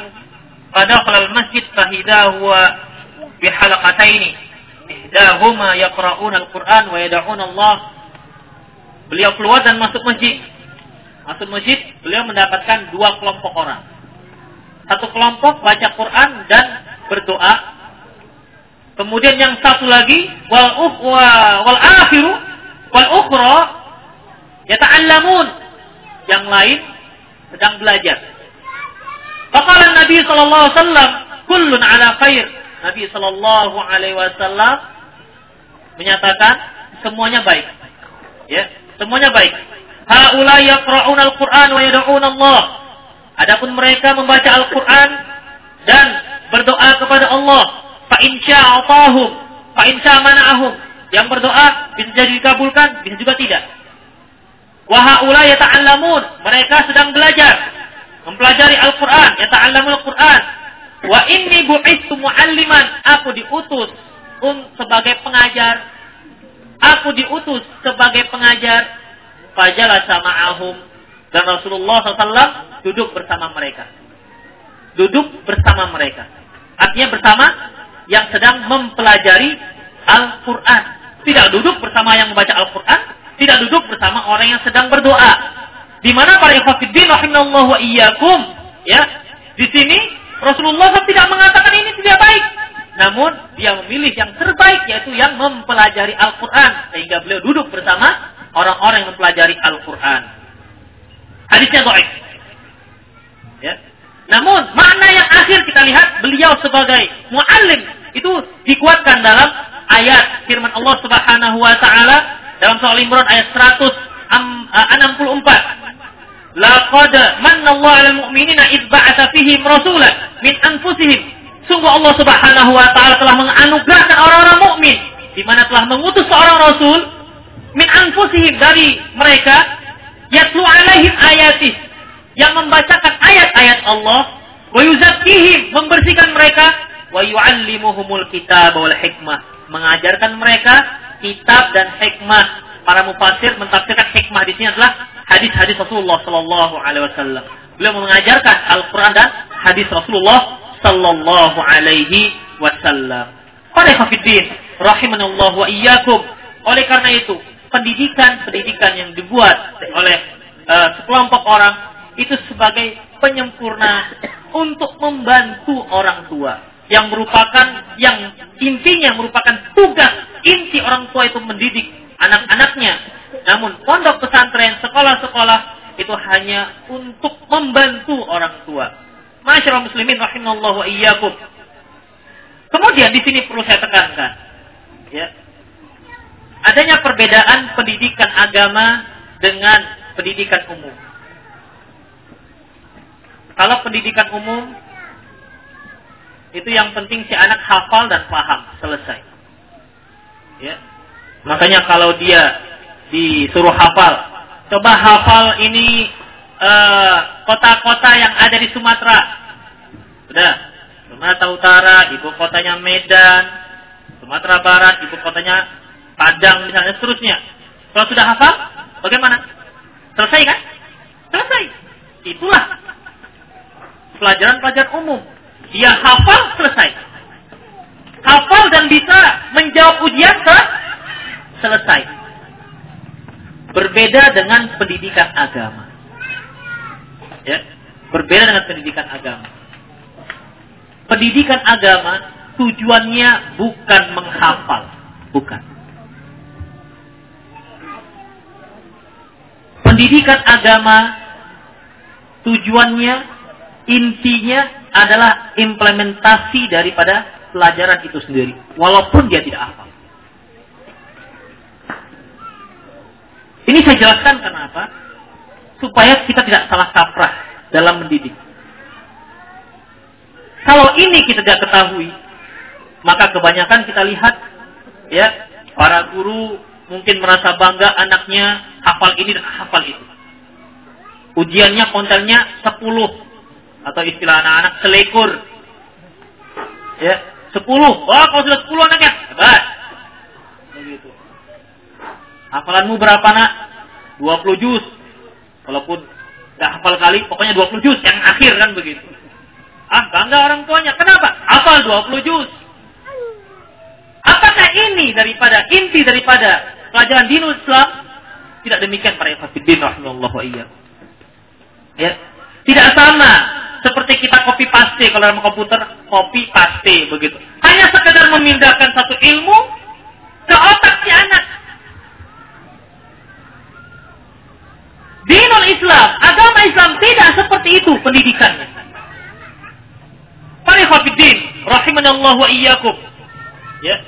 Pada falal masjid fahida huwa bi halaqataini. Ihdahuma yaqra'una al-Qur'an wa yad'una Allah. Beliau keluar dan masuk masjid. Masuk masjid, beliau mendapatkan dua kelompok orang. Satu kelompok baca Quran dan berdoa Kemudian yang satu lagi wal ukhwa wal akhiru wal ukhra yata'allamun. Yang lain sedang belajar. Faqala Nabi sallallahu alaihi wasallam kullun ala khair. Nabi sallallahu alaihi wasallam menyatakan semuanya baik. Ya, semuanya baik. Haula yaqra'una al-Qur'an wa yad'una Allah. Adapun mereka membaca Al-Qur'an dan berdoa kepada Allah Fa insya atahum, fa insya mana'ahum. Yang berdoa bisa jadi dikabulkan, bisa juga tidak. Wa haula yata'allamun, mereka sedang belajar, mempelajari Al-Qur'an, yata'allamul Al-Qur'an. Wa inni bu'istu mu'alliman, aku diutus sebagai pengajar. Aku diutus sebagai pengajar. Fajalah ahum dan Rasulullah SAW duduk bersama mereka. Duduk bersama mereka. Artinya bersama yang sedang mempelajari Al-Quran. Tidak duduk bersama yang membaca Al-Quran, tidak duduk bersama orang yang sedang berdoa. Di mana para ikhwatiddin rahimallahu wa iyyakum, ya. Di sini Rasulullah tidak mengatakan ini tidak baik. Namun dia memilih yang terbaik yaitu yang mempelajari Al-Quran. Sehingga beliau duduk bersama orang-orang yang mempelajari Al-Quran. Hadisnya doa. Ya. Namun makna yang akhir kita lihat beliau sebagai muallim itu dikuatkan dalam ayat firman Allah Subhanahu wa taala dalam surah Al-Imran ayat 164. Laqad manna Allah 'alal mu'minina id ba'atsa fihim rasulan min anfusihim. Sungguh Allah Subhanahu wa taala telah menganugerahkan orang-orang mukmin di mana telah mengutus seorang rasul min anfusihim dari mereka yatlu alaihim ayatih yang membacakan ayat-ayat Allah wa yuzakkihim membersihkan mereka wa yu'allimuhumul kitab wal hikmah mengajarkan mereka kitab dan hikmah. Para mufasir mentafsirkan hikmah di sini adalah hadis-hadis Rasulullah Sallallahu Alaihi Wasallam. Beliau mengajarkan Al-Quran dan hadis Rasulullah Sallallahu Alaihi Wasallam. Para kafirin, rahimanallah wa iyyakum. Oleh karena itu, pendidikan-pendidikan yang dibuat oleh uh, sekelompok orang itu sebagai penyempurna untuk membantu orang tua yang merupakan yang intinya merupakan tugas inti orang tua itu mendidik anak-anaknya. Namun pondok pesantren, sekolah-sekolah itu hanya untuk membantu orang tua. Masyaallah muslimin rahimallahu wa iyyakum. Kemudian di sini perlu saya tekankan ya. Adanya perbedaan pendidikan agama dengan pendidikan umum. Kalau pendidikan umum itu yang penting si anak hafal dan paham, selesai. Ya. Makanya kalau dia disuruh hafal, coba hafal ini eh, kota-kota uh, yang ada di Sumatera. Sudah. Sumatera Utara, ibu kotanya Medan. Sumatera Barat, ibu kotanya Padang misalnya seterusnya. Kalau sudah hafal, bagaimana? Selesai kan? Selesai. Itulah pelajaran-pelajaran umum dia hafal selesai. Hafal dan bisa menjawab ujian selesai. Berbeda dengan pendidikan agama. Ya, berbeda dengan pendidikan agama. Pendidikan agama tujuannya bukan menghafal, bukan. Pendidikan agama tujuannya intinya adalah implementasi daripada pelajaran itu sendiri. Walaupun dia tidak hafal. Ini saya jelaskan kenapa? Supaya kita tidak salah kaprah dalam mendidik. Kalau ini kita tidak ketahui, maka kebanyakan kita lihat ya para guru mungkin merasa bangga anaknya hafal ini dan hafal itu. Ujiannya kontennya 10 atau istilah anak-anak selekur. Ya, sepuluh. Wah, kalau sudah sepuluh anaknya, hebat. Begitu. Hafalanmu berapa nak? Dua puluh juz. Walaupun nggak hafal kali, pokoknya dua puluh juz. Yang akhir kan begitu. Ah, bangga orang tuanya. Kenapa? Hafal dua puluh juz. Apakah ini daripada inti daripada pelajaran dinul Islam? Tidak demikian para ikhwatiddin rahimahullah wa Ya. Tidak sama seperti kita copy paste kalau dalam komputer copy paste begitu. Hanya sekedar memindahkan satu ilmu ke otak si anak. Dinul Islam, agama Islam tidak seperti itu pendidikannya. Para khafidin, rahimanallah wa iyyakum. Ya.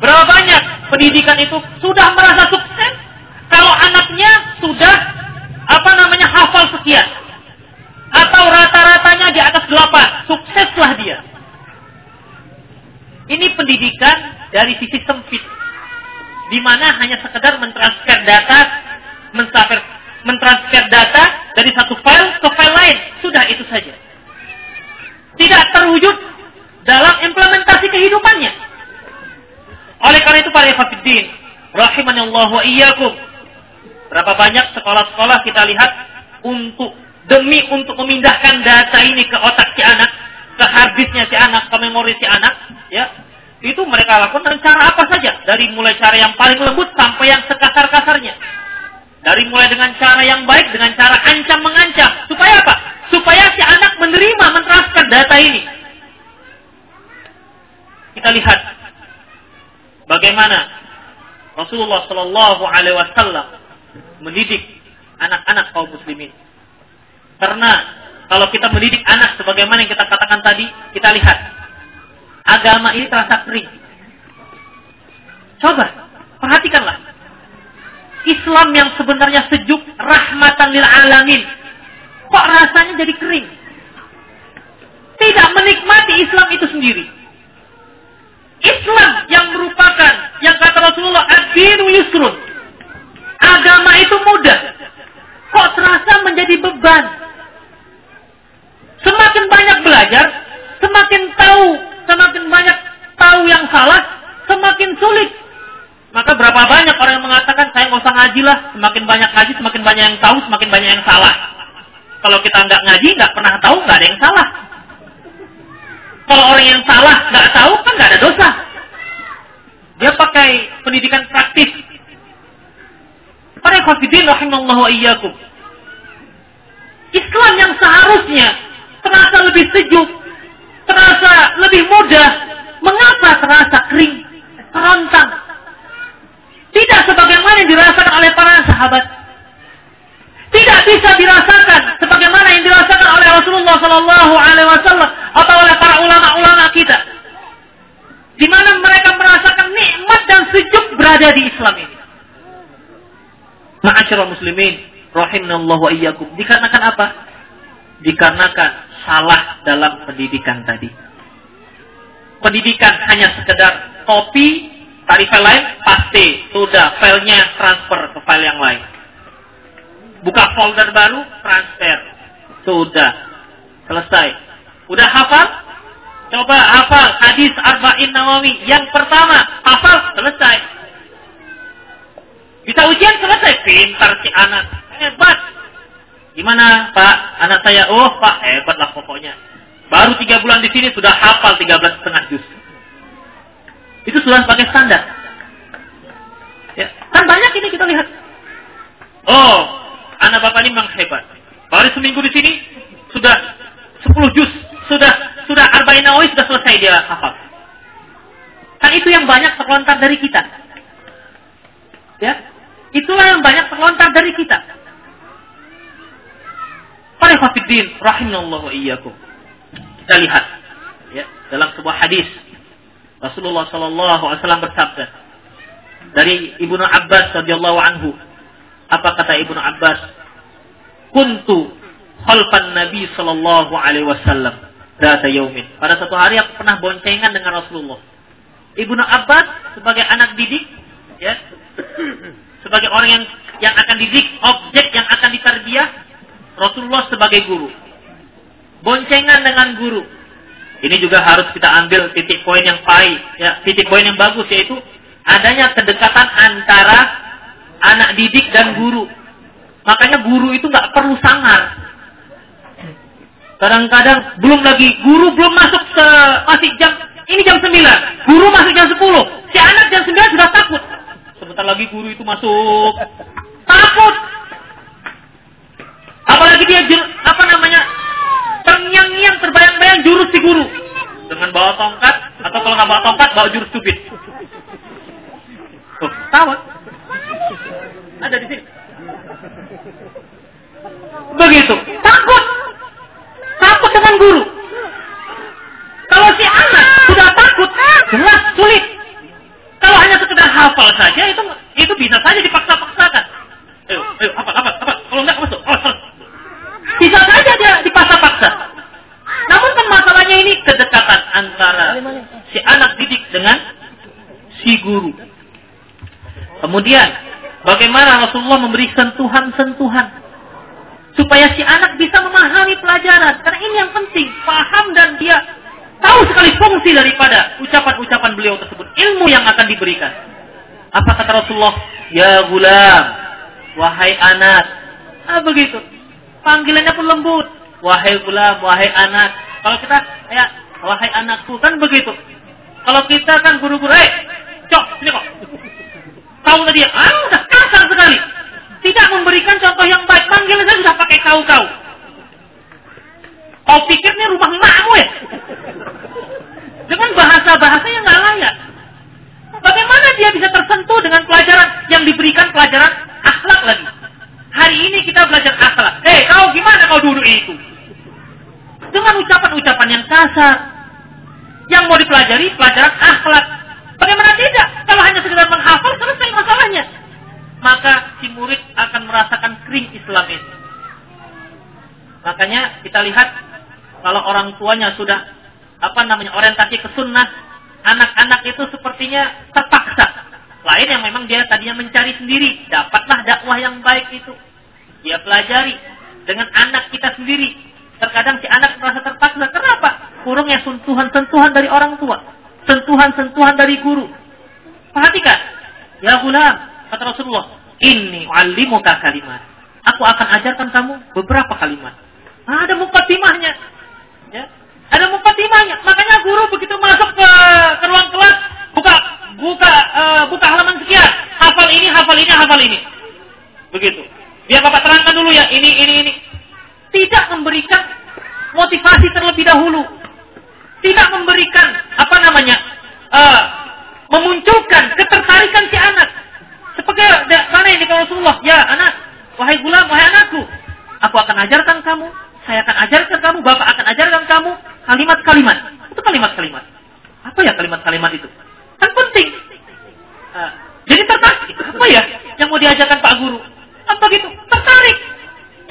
Berapa banyak pendidikan itu sudah merasa sukses kalau anaknya sudah apa namanya hafal sekian atau rata-ratanya di atas delapan, sukseslah dia. Ini pendidikan dari sisi sempit, di mana hanya sekedar mentransfer data, mentransfer, mentransfer data dari satu file ke file lain, sudah itu saja. Tidak terwujud dalam implementasi kehidupannya. Oleh karena itu para ikhwatiddin, Allah wa iyyakum. Berapa banyak sekolah-sekolah kita lihat untuk demi untuk memindahkan data ini ke otak si anak, ke harddisknya si anak, ke memori si anak, ya, itu mereka lakukan dengan cara apa saja. Dari mulai cara yang paling lembut sampai yang sekasar-kasarnya. Dari mulai dengan cara yang baik, dengan cara ancam mengancam. Supaya apa? Supaya si anak menerima, menerapkan data ini. Kita lihat bagaimana Rasulullah Shallallahu Alaihi Wasallam mendidik anak-anak kaum muslimin. Karena kalau kita mendidik anak sebagaimana yang kita katakan tadi, kita lihat agama ini terasa kering. Coba perhatikanlah Islam yang sebenarnya sejuk, rahmatan lil alamin. Kok rasanya jadi kering? Tidak menikmati Islam itu sendiri. Islam yang merupakan, yang kata Rasulullah, ad-dinu yusrun. Agama itu mudah. Kok terasa menjadi beban? Belajar, semakin tahu, semakin banyak tahu yang salah, semakin sulit maka berapa banyak orang yang mengatakan saya nggak usah ngaji lah. Semakin banyak ngaji, semakin banyak yang tahu, semakin banyak yang salah. Kalau kita nggak ngaji, nggak pernah tahu, nggak ada yang salah. Kalau orang yang salah nggak tahu, kan nggak ada dosa. Dia pakai pendidikan praktis. Para khafidin rahimallahu iyyakum. Islam yang seharusnya terasa lebih sejuk, terasa lebih mudah, mengapa terasa kering, kerontang, tidak sebagaimana yang dirasakan oleh para sahabat. Tidak bisa dirasakan sebagaimana yang dirasakan oleh Rasulullah Sallallahu Alaihi Wasallam atau oleh para ulama-ulama kita. Di mana mereka merasakan nikmat dan sejuk berada di Islam ini. Ma'asyiral muslimin, rahimallahu wa iyyakum. Dikarenakan apa? Dikarenakan salah dalam pendidikan tadi. Pendidikan hanya sekedar kopi Cari file lain, pasti. Sudah, filenya transfer ke file yang lain. Buka folder baru, transfer. Sudah. Selesai. Udah hafal? Coba hafal hadis Arba'in Nawawi. Yang pertama, hafal, selesai. Bisa ujian selesai. Pintar si anak. Hebat. Gimana Pak? Anak saya, oh Pak, hebat lah pokoknya. Baru tiga bulan di sini sudah hafal 13 setengah juz. Itu sudah sebagai standar. Ya, kan banyak ini kita lihat. Oh, anak bapak ini memang hebat. Baru seminggu di sini sudah 10 juz, sudah sudah arba'in nawawi sudah selesai dia hafal. Kan itu yang banyak terlontar dari kita. Ya, itulah yang banyak terlontar dari kita. Para hafidin rahimallahu iyyakum. Kita lihat ya, dalam sebuah hadis Rasulullah Shallallahu Alaihi Wasallam bersabda dari ibnu Abbas radhiyallahu anhu. Apa kata ibnu Abbas? Kuntu khalfan Nabi Shallallahu Alaihi Wasallam data yaumin. Pada satu hari aku pernah boncengan dengan Rasulullah. Ibnu Abbas sebagai anak didik, ya, sebagai orang yang yang akan didik, objek yang akan ditarbiah, Rasulullah sebagai guru. Boncengan dengan guru. Ini juga harus kita ambil titik poin yang baik, ya, titik poin yang bagus yaitu adanya kedekatan antara anak didik dan guru. Makanya guru itu nggak perlu sangar. Kadang-kadang belum lagi guru belum masuk ke masih jam ini jam 9. Guru masuk jam 10. Si anak jam 9 sudah takut. Sebentar lagi guru itu masuk. Takut. Apalagi dia apa namanya terngiang-ngiang terbayang-bayang jurus si guru dengan bawa tongkat atau kalau nggak bawa tongkat bawa jurus stupid. Tuh, tahu? Ada di sini. Begitu. Takut. Takut dengan guru. Kalau si anak sudah takut, jelas sulit. Kalau hanya sekedar hafal saja itu itu bisa saja dipaksa-paksakan. Ayo, ayo, apa, apa, apa? Kalau enggak masuk. Oh, bisa saja dia dipaksa-paksa. Namun kan masalahnya ini kedekatan antara si anak didik dengan si guru. Kemudian, bagaimana Rasulullah memberi sentuhan-sentuhan supaya si anak bisa memahami pelajaran. Karena ini yang penting, paham dan dia tahu sekali fungsi daripada ucapan-ucapan beliau tersebut, ilmu yang akan diberikan. Apa kata Rasulullah? Ya gulam, wahai anak. Ah begitu. Panggilannya pun lembut. Wahai gulam, wahai anak. Kalau kita kayak wahai anakku kan begitu. Kalau kita kan guru-guru, eh, cok, sini kok. Kau tadi, ah, udah kasar sekali. Tidak memberikan contoh yang baik. Manggil saja sudah pakai kau-kau. Kau pikir ini rumah makmu ya? Dengan bahasa-bahasa yang nggak layak. Bagaimana dia bisa tersentuh dengan pelajaran yang diberikan pelajaran akhlak lagi? Hari ini kita belajar akhlak. Eh, kau gimana kau duduk itu? Dengan ucapan-ucapan yang kasar. Yang mau dipelajari pelajaran akhlak. Bagaimana tidak? Kalau hanya sekedar menghafal, selesai masalahnya. Maka si murid akan merasakan kering Islam itu. Makanya kita lihat kalau orang tuanya sudah apa namanya orientasi ke sunnah, anak-anak itu sepertinya terpaksa. Lain yang memang dia tadinya mencari sendiri, dapatlah dakwah yang baik itu. Dia pelajari dengan anak kita sendiri. Terkadang si anak merasa terpaksa. Kenapa? Kurangnya sentuhan-sentuhan dari orang tua. Sentuhan-sentuhan dari guru. Perhatikan. Ya gulam, kata Rasulullah. Ini alimuka kalimat. Aku akan ajarkan kamu beberapa kalimat. Nah, ada mukadimahnya. Ya. Ada mukadimahnya. Makanya guru begitu masuk ke, ke ruang kelas, buka buka uh, buka halaman sekian. Hafal ini, hafal ini, hafal ini. Begitu. Biar Bapak terangkan dulu ya, ini, ini, ini. Tidak memberikan motivasi terlebih dahulu. Tidak memberikan, apa namanya, uh, memunculkan ketertarikan si anak. Seperti mana ini kalau Rasulullah, ya anak, wahai gulam, wahai anakku, aku akan ajarkan kamu, saya akan ajarkan kamu, Bapak akan ajarkan kamu kalimat-kalimat. Itu kalimat-kalimat. Apa ya kalimat-kalimat itu? Kan penting. Uh, jadi tertarik. Apa ya yang mau diajarkan Pak Guru? Apa gitu? Tertarik.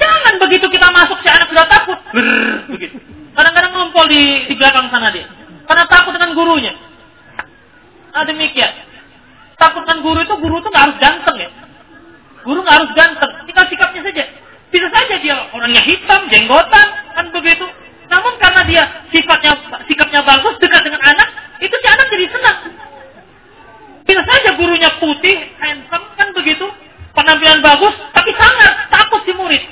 Jangan begitu kita masuk si anak sudah takut. Brrr, begitu. Kadang-kadang ngumpul di, di belakang sana dia. Karena takut dengan gurunya. Nah demikian. Takut dengan guru itu, guru itu nggak harus ganteng ya. Guru nggak harus ganteng. Tinggal sikapnya saja. Bisa saja dia orangnya hitam, jenggotan, kan begitu. Namun karena dia sifatnya sikapnya bagus, dekat dengan anak, itu si anak jadi senang. Bisa saja gurunya putih, handsome, kan begitu. Penampilan bagus, tapi sangat takut si murid.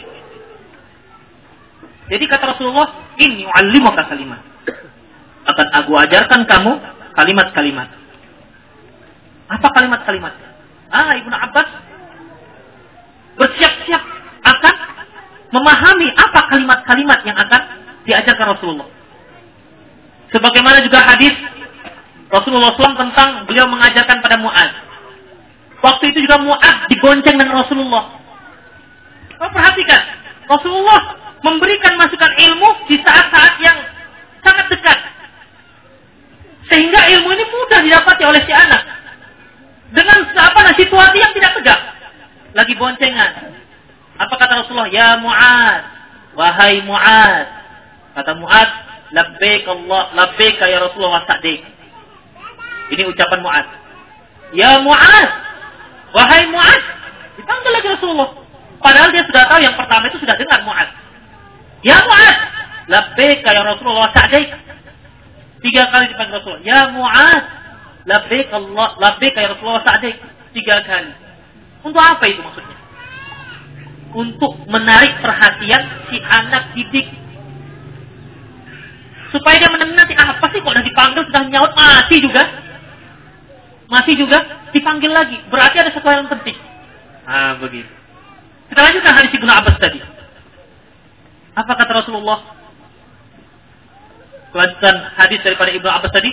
Jadi kata Rasulullah, ini maka kalimat. Akan aku ajarkan kamu kalimat-kalimat. Apa kalimat-kalimat? Ah, Ibnu Abbas bersiap-siap akan memahami apa kalimat-kalimat yang akan diajarkan Rasulullah. Sebagaimana juga hadis Rasulullah SAW tentang beliau mengajarkan pada Mu'ad. Waktu itu juga Mu'ad digonceng dengan Rasulullah. Kau perhatikan, Rasulullah memberikan masukan ilmu di saat-saat yang sangat dekat. Sehingga ilmu ini mudah didapati oleh si anak. Dengan apa situasi yang tidak tegak. Lagi boncengan. Apa kata Rasulullah? Ya Mu'ad. Wahai Mu'ad. Kata Mu'ad. Labbaik Allah. Labbaik ya Rasulullah sa'dik. Ini ucapan Mu'ad. Ya Mu'ad. Wahai Mu'ad. Dipanggil lagi Rasulullah. Padahal dia sudah tahu yang pertama itu sudah dengar Mu'ad. Ya Mu'ad. Labbaik ya Rasulullah sa'dik. Tiga kali dipanggil Rasulullah. Ya Mu'ad. Labbaik Allah. Ya Rasulullah sa'dik. Tiga kali. Untuk apa itu maksudnya? Untuk menarik perhatian si anak didik. Supaya dia mendengar nanti apa sih kok udah dipanggil sudah nyaut mati juga. Masih juga dipanggil lagi. Berarti ada sesuatu yang penting. Ah begitu. Kita lanjutkan hadis Ibnu Abbas tadi. Apa kata Rasulullah? Kelanjutan hadis daripada Ibnu Abbas tadi.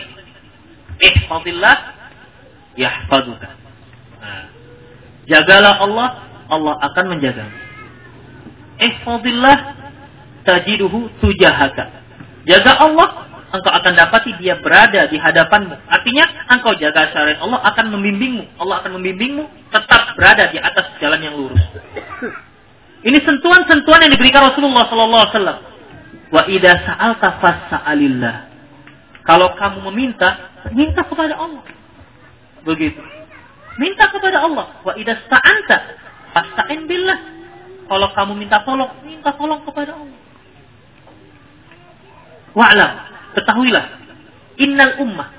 Ihfadillah yahfaduka. Nah, jagalah Allah, Allah akan menjaga. Ihfadillah tajiduhu tujahaka. Jaga Allah, engkau akan dapati dia berada di hadapanmu. Artinya, engkau jaga syariat Allah akan membimbingmu. Allah akan membimbingmu tetap berada di atas jalan yang lurus. Ini sentuhan-sentuhan yang diberikan Rasulullah sallallahu alaihi wasallam. Wa idza sa'alta fas'alillah. Kalau kamu meminta, minta kepada Allah. Begitu. Minta kepada Allah. Wa idza sta'anta fasta'in billah. Kalau kamu minta tolong, minta tolong kepada Allah. Wa'lam, ketahuilah, innal ummah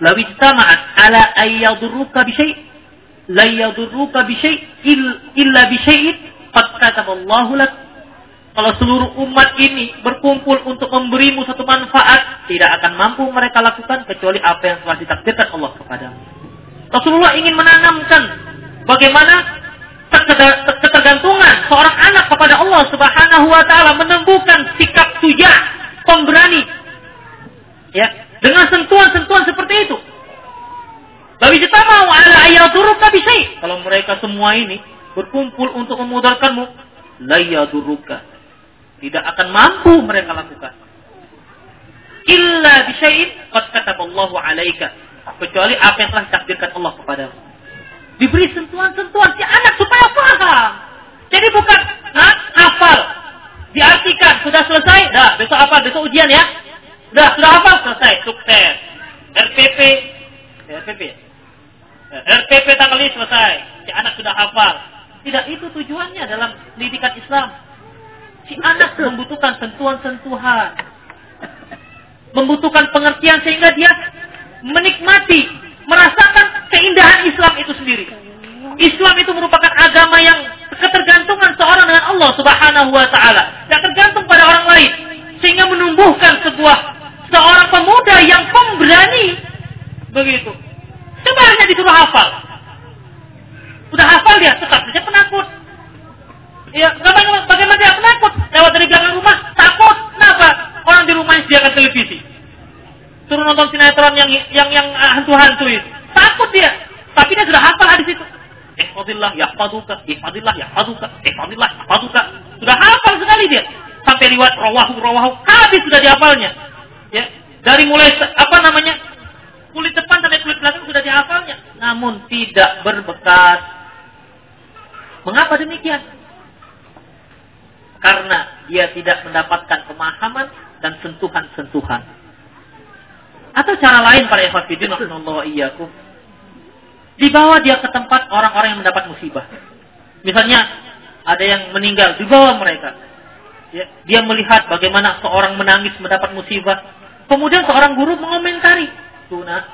law ijtama'at ala ay yadurruka bi syai' la yadurruka bi syai' illa bi syai'in qad kataballahu lak kalau seluruh umat ini berkumpul untuk memberimu satu manfaat, tidak akan mampu mereka lakukan kecuali apa yang telah ditakdirkan Allah kepadamu. Rasulullah ingin menanamkan bagaimana ketergantungan seorang anak kepada Allah Subhanahu wa taala menemukan sikap suja, pemberani. Ya, dengan sentuhan-sentuhan seperti itu. Babi mau ala ayaduruka bisai. Kalau mereka semua ini berkumpul untuk memudarkanmu, la yaduruka tidak akan mampu mereka lakukan. Illa bisyai'in qad kataballahu 'alaika. Kecuali apa yang telah ditakdirkan Allah kepadamu. Diberi sentuhan-sentuhan si anak supaya paham. Jadi bukan nah, hafal. Diartikan, sudah selesai, dah, besok apa? Besok ujian ya. Sudah, sudah apa? Selesai, sukses. RPP, RPP? RPP tanggal ini selesai. Si anak sudah hafal. Tidak itu tujuannya dalam pendidikan Islam. Si anak membutuhkan sentuhan-sentuhan. Membutuhkan pengertian sehingga dia menikmati, merasakan keindahan Islam itu sendiri. Islam itu merupakan agama yang ketergantungan seorang dengan Allah Subhanahu wa taala, tidak tergantung pada orang lain. Sehingga menumbuhkan sebuah seorang pemuda yang pemberani begitu. Coba hanya disuruh hafal. Sudah hafal dia, tetap saja penakut. Ya, bagaimana, bagaimana dia penakut? Lewat dari belakang rumah, takut. Kenapa? Orang di rumahnya sediakan televisi. Suruh nonton sinetron yang yang yang hantu-hantu itu. Takut dia. Tapi dia sudah hafal hadis itu. Ihfadillah yahfaduka, ihfadillah yahfaduka, ihfadillah yahfaduka. Sudah hafal sekali dia. Sampai lewat rawahu rawahu habis sudah dihafalnya. Ya. Dari mulai apa namanya? kulit depan sampai kulit belakang sudah dihafalnya. Namun tidak berbekas. Mengapa demikian? karena dia tidak mendapatkan pemahaman dan sentuhan-sentuhan. Atau cara lain para ikhwatiddin rahimallahu iyyakum. Dibawa dia ke tempat orang-orang yang mendapat musibah. Misalnya ada yang meninggal, dibawa mereka. Ya, dia melihat bagaimana seorang menangis mendapat musibah. Kemudian seorang guru mengomentari, "Tuna,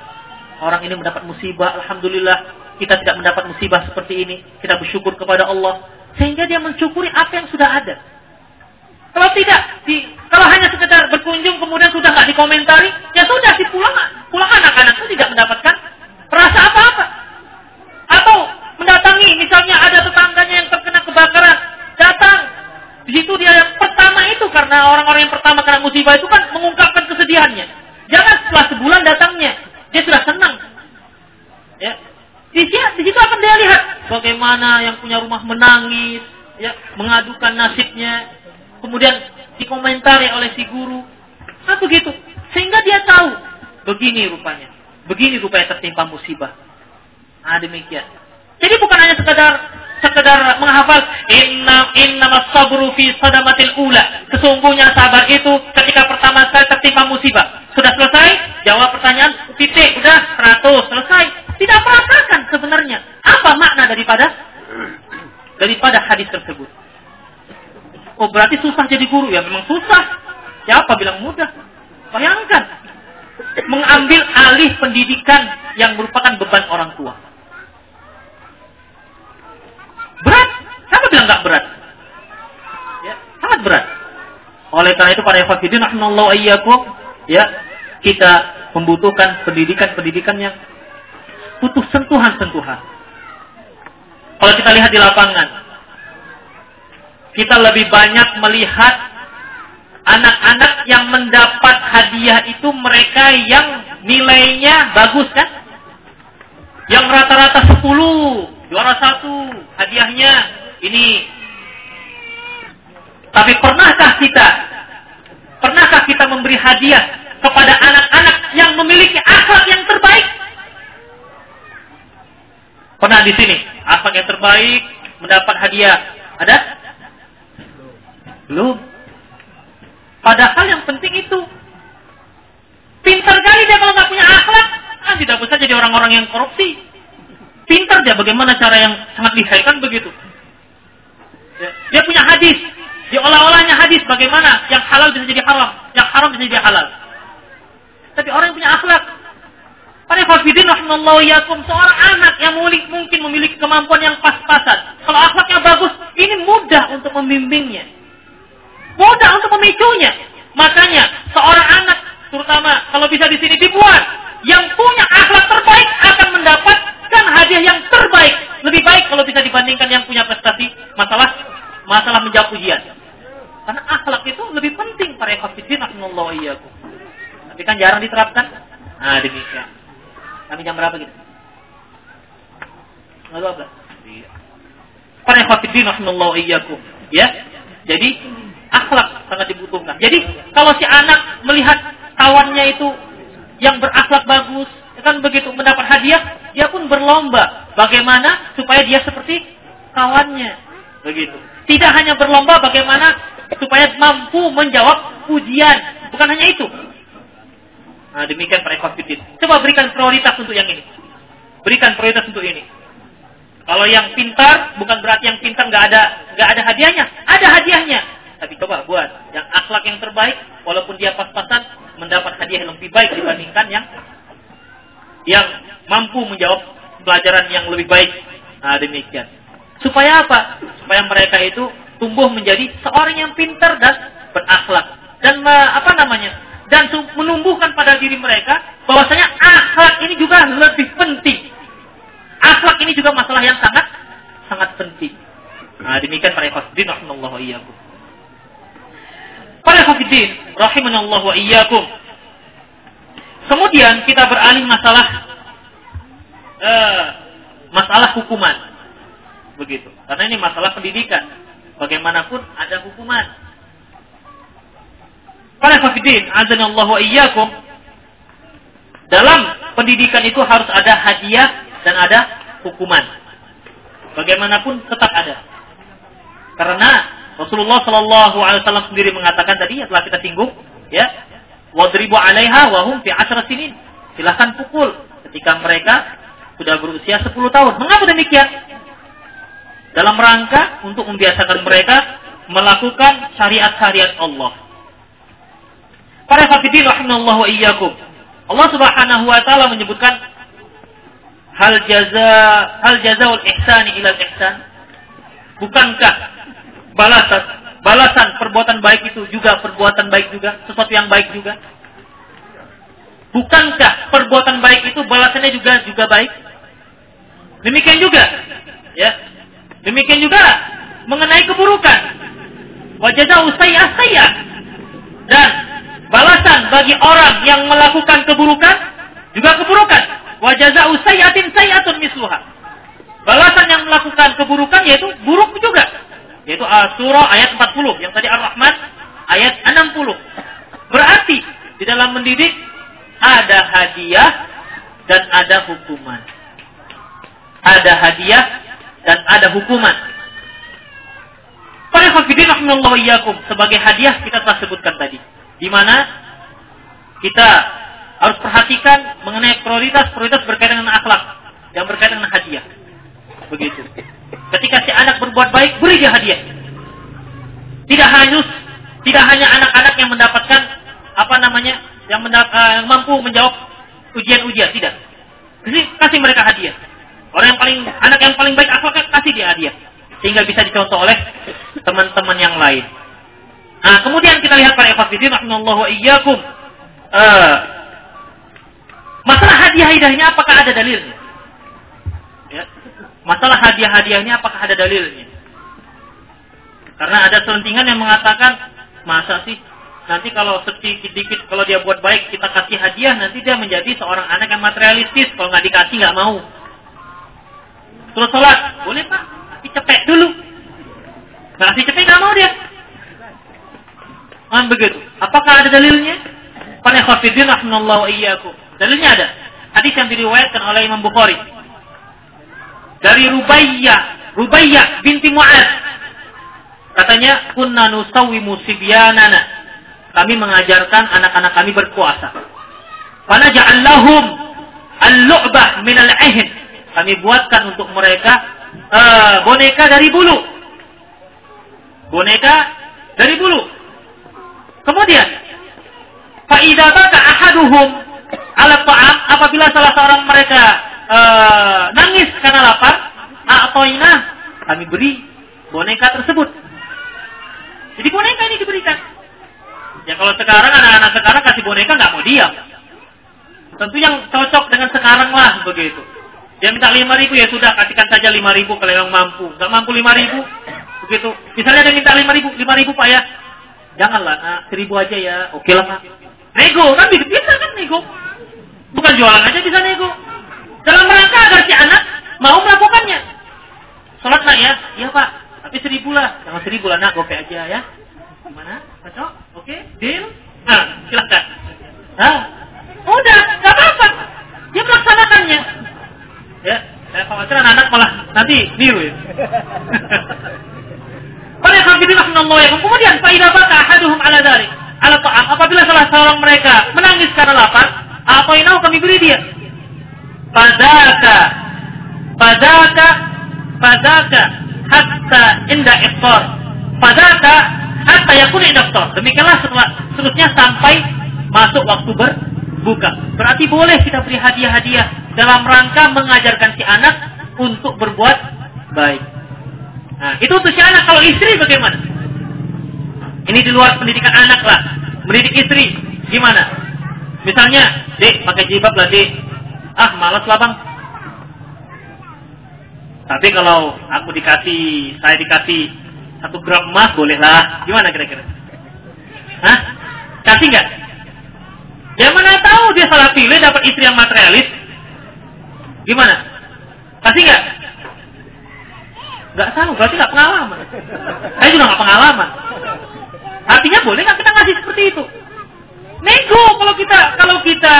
orang ini mendapat musibah, alhamdulillah kita tidak mendapat musibah seperti ini. Kita bersyukur kepada Allah." Sehingga dia mensyukuri apa yang sudah ada. Kalau tidak, di, kalau hanya sekedar berkunjung kemudian sudah nggak dikomentari, ya sudah si pulang, pulang anak-anak itu tidak mendapatkan rasa apa-apa. Atau mendatangi, misalnya ada tetangganya yang terkena kebakaran, datang. Di situ dia yang pertama itu karena orang-orang yang pertama kena musibah itu kan mengungkapkan kesedihannya. Jangan setelah sebulan datangnya, dia sudah senang. Ya, di situ, di situ akan dia lihat bagaimana yang punya rumah menangis, ya, mengadukan nasibnya, kemudian dikomentari oleh si guru. Nah begitu. Sehingga dia tahu. Begini rupanya. Begini rupanya tertimpa musibah. Nah demikian. Jadi bukan hanya sekedar sekedar menghafal inna inna sabru fi sadamatil ula. Sesungguhnya sabar itu ketika pertama kali tertimpa musibah. Sudah selesai? Jawab pertanyaan titik, udah 100, selesai. Tidak merasakan sebenarnya apa makna daripada daripada hadis tersebut. Oh berarti susah jadi guru ya memang susah. Siapa bilang mudah? Bayangkan mengambil alih pendidikan yang merupakan beban orang tua. Berat? Siapa bilang nggak berat? Ya, sangat berat. Oleh karena itu para ikhwatiddin rahimallahu ayyakum ya kita membutuhkan pendidikan-pendidikan yang butuh sentuhan-sentuhan. Kalau kita lihat di lapangan, kita lebih banyak melihat anak-anak yang mendapat hadiah itu mereka yang nilainya bagus kan? Yang rata-rata 10, juara satu, hadiahnya ini. Tapi pernahkah kita, pernahkah kita memberi hadiah kepada anak-anak yang memiliki akhlak yang terbaik? Pernah di sini, akhlak yang terbaik mendapat hadiah. Ada? Belum. Padahal yang penting itu. Pintar kali dia kalau nggak punya akhlak. Kan tidak bisa jadi orang-orang yang korupsi. Pintar dia bagaimana cara yang sangat lihai kan begitu. Dia punya hadis. Dia olah-olahnya hadis bagaimana yang halal bisa jadi haram. Yang haram bisa jadi halal. Tapi orang yang punya akhlak. Pada Fafidin yakum seorang anak yang mungkin memiliki kemampuan yang pas-pasan. Kalau akhlaknya bagus, ini mudah untuk membimbingnya. mudah untuk memicunya. Makanya seorang anak terutama kalau bisa di sini dibuat yang punya akhlak terbaik akan mendapatkan hadiah yang terbaik. Lebih baik kalau bisa dibandingkan yang punya prestasi masalah masalah menjawab ujian. Karena akhlak itu lebih penting para iyyakum. Tapi kan jarang diterapkan. Nah, demikian. Kami jam berapa gitu? Enggak apa? Para iyyakum. Ya. Jadi akhlak sangat dibutuhkan. Jadi kalau si anak melihat kawannya itu yang berakhlak bagus, kan begitu mendapat hadiah, dia pun berlomba bagaimana supaya dia seperti kawannya. Begitu. Tidak hanya berlomba bagaimana supaya mampu menjawab ujian, bukan hanya itu. Nah, demikian para ikhwatiddin. Coba berikan prioritas untuk yang ini. Berikan prioritas untuk ini. Kalau yang pintar bukan berarti yang pintar nggak ada nggak ada hadiahnya, ada hadiahnya. Tapi coba buat yang akhlak yang terbaik, walaupun dia pas-pasan mendapat hadiah yang lebih baik dibandingkan yang yang mampu menjawab pelajaran yang lebih baik. Nah, demikian. Supaya apa? Supaya mereka itu tumbuh menjadi seorang yang pintar dan berakhlak. Dan apa namanya? Dan menumbuhkan pada diri mereka bahwasanya akhlak ini juga lebih penting. Akhlak ini juga masalah yang sangat sangat penting. Nah, demikian para ikhwatiddin rahimallahu iyyakum. Para hafidin, rahimanallahu wa iyyakum. Kemudian kita beralih masalah uh, masalah hukuman. Begitu. Karena ini masalah pendidikan. Bagaimanapun ada hukuman. Para hafidin, azanallahu wa iyyakum. Dalam pendidikan itu harus ada hadiah dan ada hukuman. Bagaimanapun tetap ada. Karena Rasulullah Shallallahu Alaihi Wasallam sendiri mengatakan tadi yang telah kita singgung, ya, wadribu alaiha wahum fi asra sinin. Silahkan pukul ketika mereka sudah berusia 10 tahun. Mengapa demikian? Dalam rangka untuk membiasakan mereka melakukan syariat-syariat Allah. Para hafidin rahimahullah wa iyyakum. Allah Subhanahu wa taala menyebutkan hal jaza hal jazaul ihsani ilal ihsan. Bukankah balasan. Balasan. Perbuatan baik itu juga perbuatan baik juga. Sesuatu yang baik juga. Bukankah perbuatan baik itu balasannya juga juga baik? Demikian juga. Ya. Demikian juga mengenai keburukan. Wajah usayah saya dan balasan bagi orang yang melakukan keburukan juga keburukan. Wajah usayatin sayatun misluha. Balasan yang melakukan keburukan yaitu buruk juga yaitu surah ayat 40 yang tadi Ar-Rahman ayat 60. Berarti di dalam mendidik ada hadiah dan ada hukuman. Ada hadiah dan ada hukuman. Para hafidin rahimallahu iyyakum sebagai hadiah kita telah sebutkan tadi. Di mana kita harus perhatikan mengenai prioritas-prioritas berkaitan dengan akhlak yang berkaitan dengan hadiah. Begitu. Ketika si anak berbuat baik, beri dia hadiah. Tidak hanya tidak hanya anak-anak yang mendapatkan apa namanya yang, mendap, uh, yang mampu menjawab ujian-ujian, tidak. Jadi kasih mereka hadiah. Orang yang paling anak yang paling baik akhlaknya kasih dia hadiah sehingga bisa dicontoh oleh teman-teman yang lain. Nah, kemudian kita lihat para rahimallahu wa iyyakum. Uh, masalah hadiah-hadiahnya apakah ada dalilnya? Masalah hadiah-hadiah ini apakah ada dalilnya? Karena ada selentingan yang mengatakan, masa sih? Nanti kalau sedikit-dikit kalau dia buat baik kita kasih hadiah nanti dia menjadi seorang anak yang materialistis. Kalau nggak dikasih nggak mau. Terus sholat. Boleh pak. Tapi cepet dulu. Nggak kasih cepet nggak mau dia. Kan begitu? Apakah ada dalilnya? Para khafidin rahmanallahu iyyakum. Dalilnya ada. Hadis yang diriwayatkan oleh Imam Bukhari dari Rubaiyah, Rubaiyah binti Mu'ad. Katanya, kunna nusawimu sibyanana. Kami mengajarkan anak-anak kami berpuasa. Fana ja'allahum al-lu'bah min al-ihn. Kami buatkan untuk mereka uh, boneka dari bulu. Boneka dari bulu. Kemudian, fa'idha baka ahaduhum ala ta'am apabila salah seorang mereka uh, nangis karena lapar, a'toina, kami beri boneka tersebut. Jadi boneka ini diberikan. Ya kalau sekarang anak-anak sekarang kasih boneka nggak mau diam. Tentu yang cocok dengan sekarang lah begitu. Dia minta lima ribu ya sudah kasihkan saja lima ribu kalau yang mampu. Gak mampu lima ribu begitu. Misalnya dia minta lima ribu, lima ribu pak ya. Janganlah nak seribu aja ya. Oke lah. Nego kan bisa kan nego. Bukan jualan aja bisa nego. Dalam rangka agar si anak mau melakukannya. Sholat nak ya, iya pak. Tapi seribu lah, jangan seribu lah nak, gope aja ya. Gimana? Cocok? Oke, deal? Nah, silahkan. Nah, udah, gak apa-apa. Dia melaksanakannya. Ya, saya khawatir anak-anak malah nanti niru ya. Pada hafidin ya. Kemudian faida baka ahaduhum ala dari ala ta'am. Apabila salah seorang mereka menangis karena lapar, apa yang kami beri dia. Padaka, padaka, padaka, hatta inda iftar. Padaka, hatta yakun iftar. Demikianlah setelah seterusnya sampai masuk waktu berbuka. Berarti boleh kita beri hadiah-hadiah dalam rangka mengajarkan si anak untuk berbuat baik. Nah, itu untuk si anak. Kalau istri bagaimana? Ini di luar pendidikan anak lah. Mendidik istri gimana? Misalnya, dek pakai jilbab lah dek. Ah, malas lah bang. Tapi kalau aku dikasih, saya dikasih satu gram emas bolehlah. Gimana kira-kira? Hah? Kasih nggak? Ya mana tahu dia salah pilih dapat istri yang materialis, Gimana? Kasih nggak? Nggak tahu, berarti nggak pengalaman. Saya juga nggak pengalaman. Artinya boleh nggak kita ngasih seperti itu? Nego kalau kita kalau kita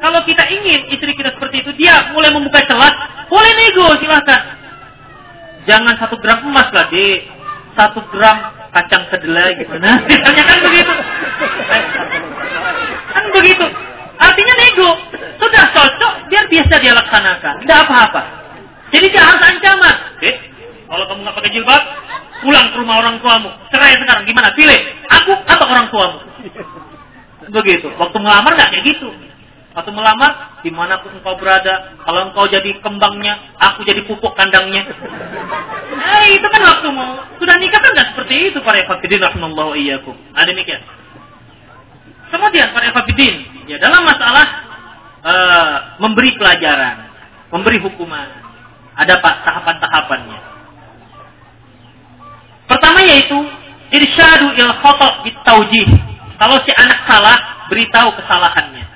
kalau kita ingin istri kita seperti itu, dia mulai membuka celah, boleh nego silahkan. Jangan satu gram emas lah, dek. Satu gram kacang kedelai gimana? Misalnya kan begitu. Kan begitu. Artinya nego. Sudah cocok, biar biasa dia laksanakan. Tidak apa-apa. Jadi dia harus ancaman. Eh, kalau kamu nggak pakai jilbab, pulang ke rumah orang tuamu. Cerai sekarang, gimana? Pilih. Aku atau orang tuamu. Begitu. Waktu melamar nggak kayak gitu. Waktu melamar, di mana pun engkau berada, kalau engkau jadi kembangnya, aku jadi pupuk kandangnya. Eh, itu kan waktu mau. Sudah nikah kan nggak seperti itu para fakidin rahimahullah iyyakum. Ada demikian. Kemudian para fakidin, ya dalam masalah uh, memberi pelajaran, memberi hukuman. Ada pak tahapan-tahapannya. Pertama yaitu irsyadu il bitaujih. Kalau si anak salah, beritahu kesalahannya.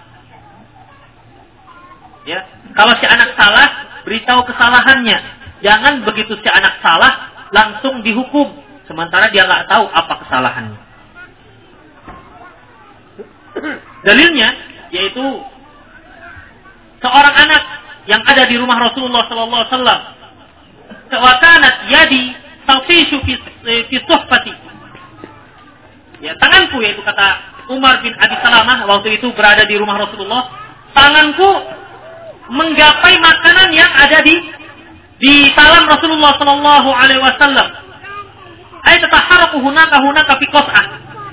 Ya, kalau si anak salah, beritahu kesalahannya. Jangan begitu si anak salah langsung dihukum sementara dia nggak tahu apa kesalahannya. Dalilnya yaitu seorang anak yang ada di rumah Rasulullah sallallahu alaihi wasallam. Wakanat yadi talfishu fi fi suhbati. Ya, tanganku yaitu kata Umar bin Abi Salamah waktu itu berada di rumah Rasulullah, tanganku menggapai makanan yang ada di di salam Rasulullah sallallahu alaihi wasallam. Ay tataharaku hunaka hunaka fi.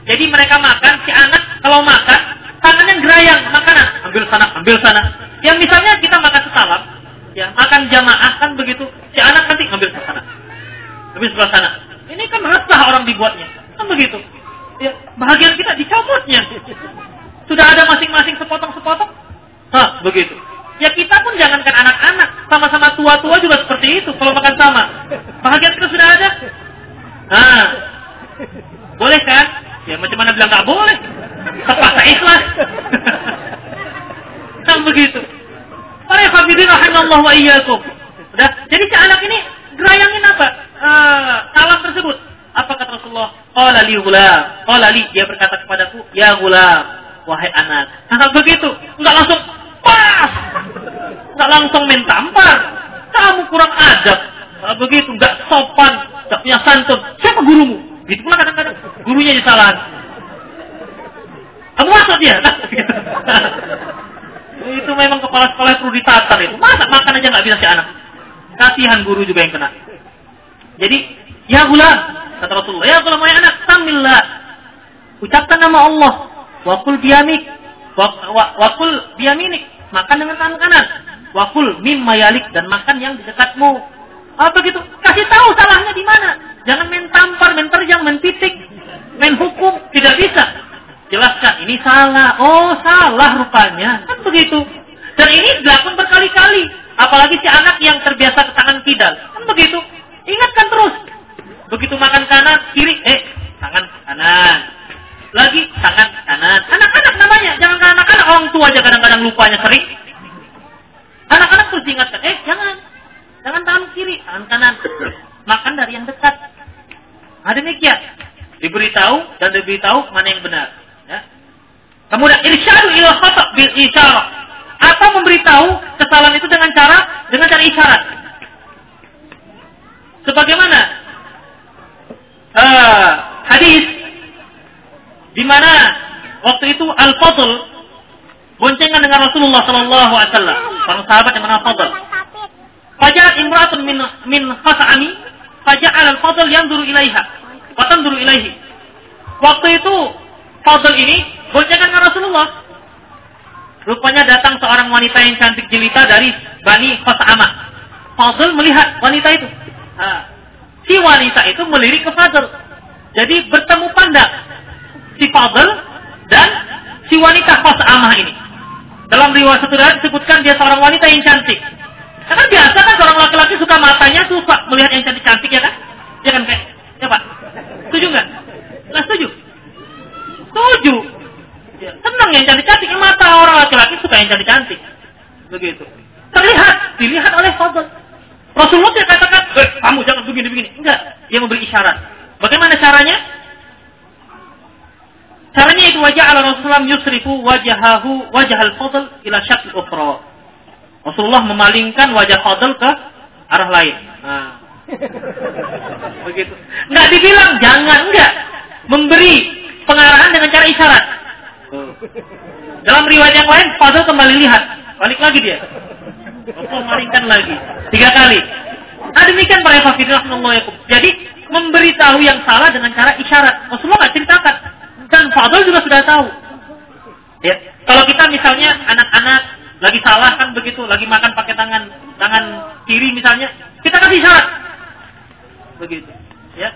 Jadi mereka makan si anak kalau makan tangannya gerayang makanan, ambil sana, ambil sana. Yang misalnya kita makan sesalam, ya makan jamaah kan begitu, si anak nanti ngambil ke sana, ambil sebelah sana. Ini kan resah orang dibuatnya, kan begitu. Ya, bahagian kita dicopotnya. Sudah ada masing-masing sepotong-sepotong, Hah, begitu. Ya kita pun jangankan anak-anak, sama-sama tua-tua juga seperti itu kalau makan sama. Bahagian kita sudah ada. Nah, boleh kan? Ya macam mana bilang nggak boleh? Terpaksa ikhlas. kan begitu. Para hafidin rahimallahu wa iyyakum. Udah, jadi si anak ini gerayangin apa? Uh, salam tersebut. Apa kata Rasulullah? Qala li gulam. Qala li dia berkata kepadaku, "Ya gulam, wahai anak." Nah, begitu. Enggak langsung pas. Enggak langsung main tampar. Kamu kurang adab. Nah, begitu, enggak sopan, enggak punya santun. Siapa gurumu? Gitu pula kadang-kadang gurunya disalahan. Kamu masuk dia. itu memang kepala sekolah perlu ditatar itu. Masa makan aja nggak bisa si anak. Kasihan guru juga yang kena. Jadi, ya gula, kata Rasulullah, ya gula ya anak, samillah. Ucapkan nama Allah. Wakul biamik. Wakul biaminik. Makan dengan tangan kanan. Wakul mim mayalik dan makan yang di dekatmu. Apa gitu? Kasih tahu salahnya di mana. Jangan main tampar, main terjang, main titik. Tidak bisa. Jelaskan, ini salah. Oh, salah rupanya. Kan begitu. Dan ini dilakukan berkali-kali. Apalagi si anak yang terbiasa ke tangan kidal. Kan begitu. Ingatkan terus. Begitu makan kanan, kiri, eh, tangan kanan. Lagi, tangan kanan. Anak-anak namanya. Jangan anak-anak. Orang tua aja kadang-kadang lupanya sering. Anak-anak terus diingatkan, eh, jangan. Jangan tangan kiri, tangan kanan. Makan dari yang dekat. Ada demikian. Diberitahu dan diberitahu mana yang benar. Ya. Kemudian irsyadu ila khata' bil isyarah. Atau memberitahu kesalahan itu dengan cara dengan cara isyarat. Sebagaimana uh, hadis di mana waktu itu Al-Fadl boncengan dengan Rasulullah sallallahu alaihi wasallam, para sahabat yang bernama Fadl. Fajaat imratun min min khas'ami, faja'al al-Fadl yanzuru ilaiha, wa tanzuru ilaihi. Waktu itu Fadl ini boncengan dengan Rasulullah. Rupanya datang seorang wanita yang cantik jelita dari Bani Khas'amah. Fadl melihat wanita itu. Si wanita itu melirik ke Fadl. Jadi bertemu pandang si Fadl dan si wanita Khas'amah ini. Dalam riwayat satu disebutkan dia seorang wanita yang cantik. Karena biasa kan seorang laki-laki suka matanya suka melihat yang cantik-cantik ya kan? Ya kan kayak, ya Pak? Setuju nggak? Nggak setuju? Setuju. Ya, senang yang cantik-cantik. Mata orang laki-laki suka yang cantik-cantik. Begitu. Terlihat, dilihat oleh Fadl. Rasulullah tidak katakan, eh, kamu jangan begini-begini. Enggak. Dia memberi isyarat. Bagaimana caranya? Caranya itu wajah ala Rasulullah yusrifu wajahahu wajah al-fadl ila syakl ukhra. Rasulullah memalingkan wajah Fadl ke arah lain. Nah. Begitu. Enggak dibilang jangan, enggak. Memberi pengarahan dengan cara isyarat. Dalam riwayat yang lain, Fadl kembali lihat. Balik lagi dia. Rasul malingkan lagi. Tiga kali. Nah demikian para Jadi memberitahu yang salah dengan cara isyarat. Rasulullah nggak ceritakan. Dan Fadl juga sudah tahu. Ya. Kalau kita misalnya anak-anak lagi salah kan begitu, lagi makan pakai tangan tangan kiri misalnya, kita kasih isyarat. Begitu, ya.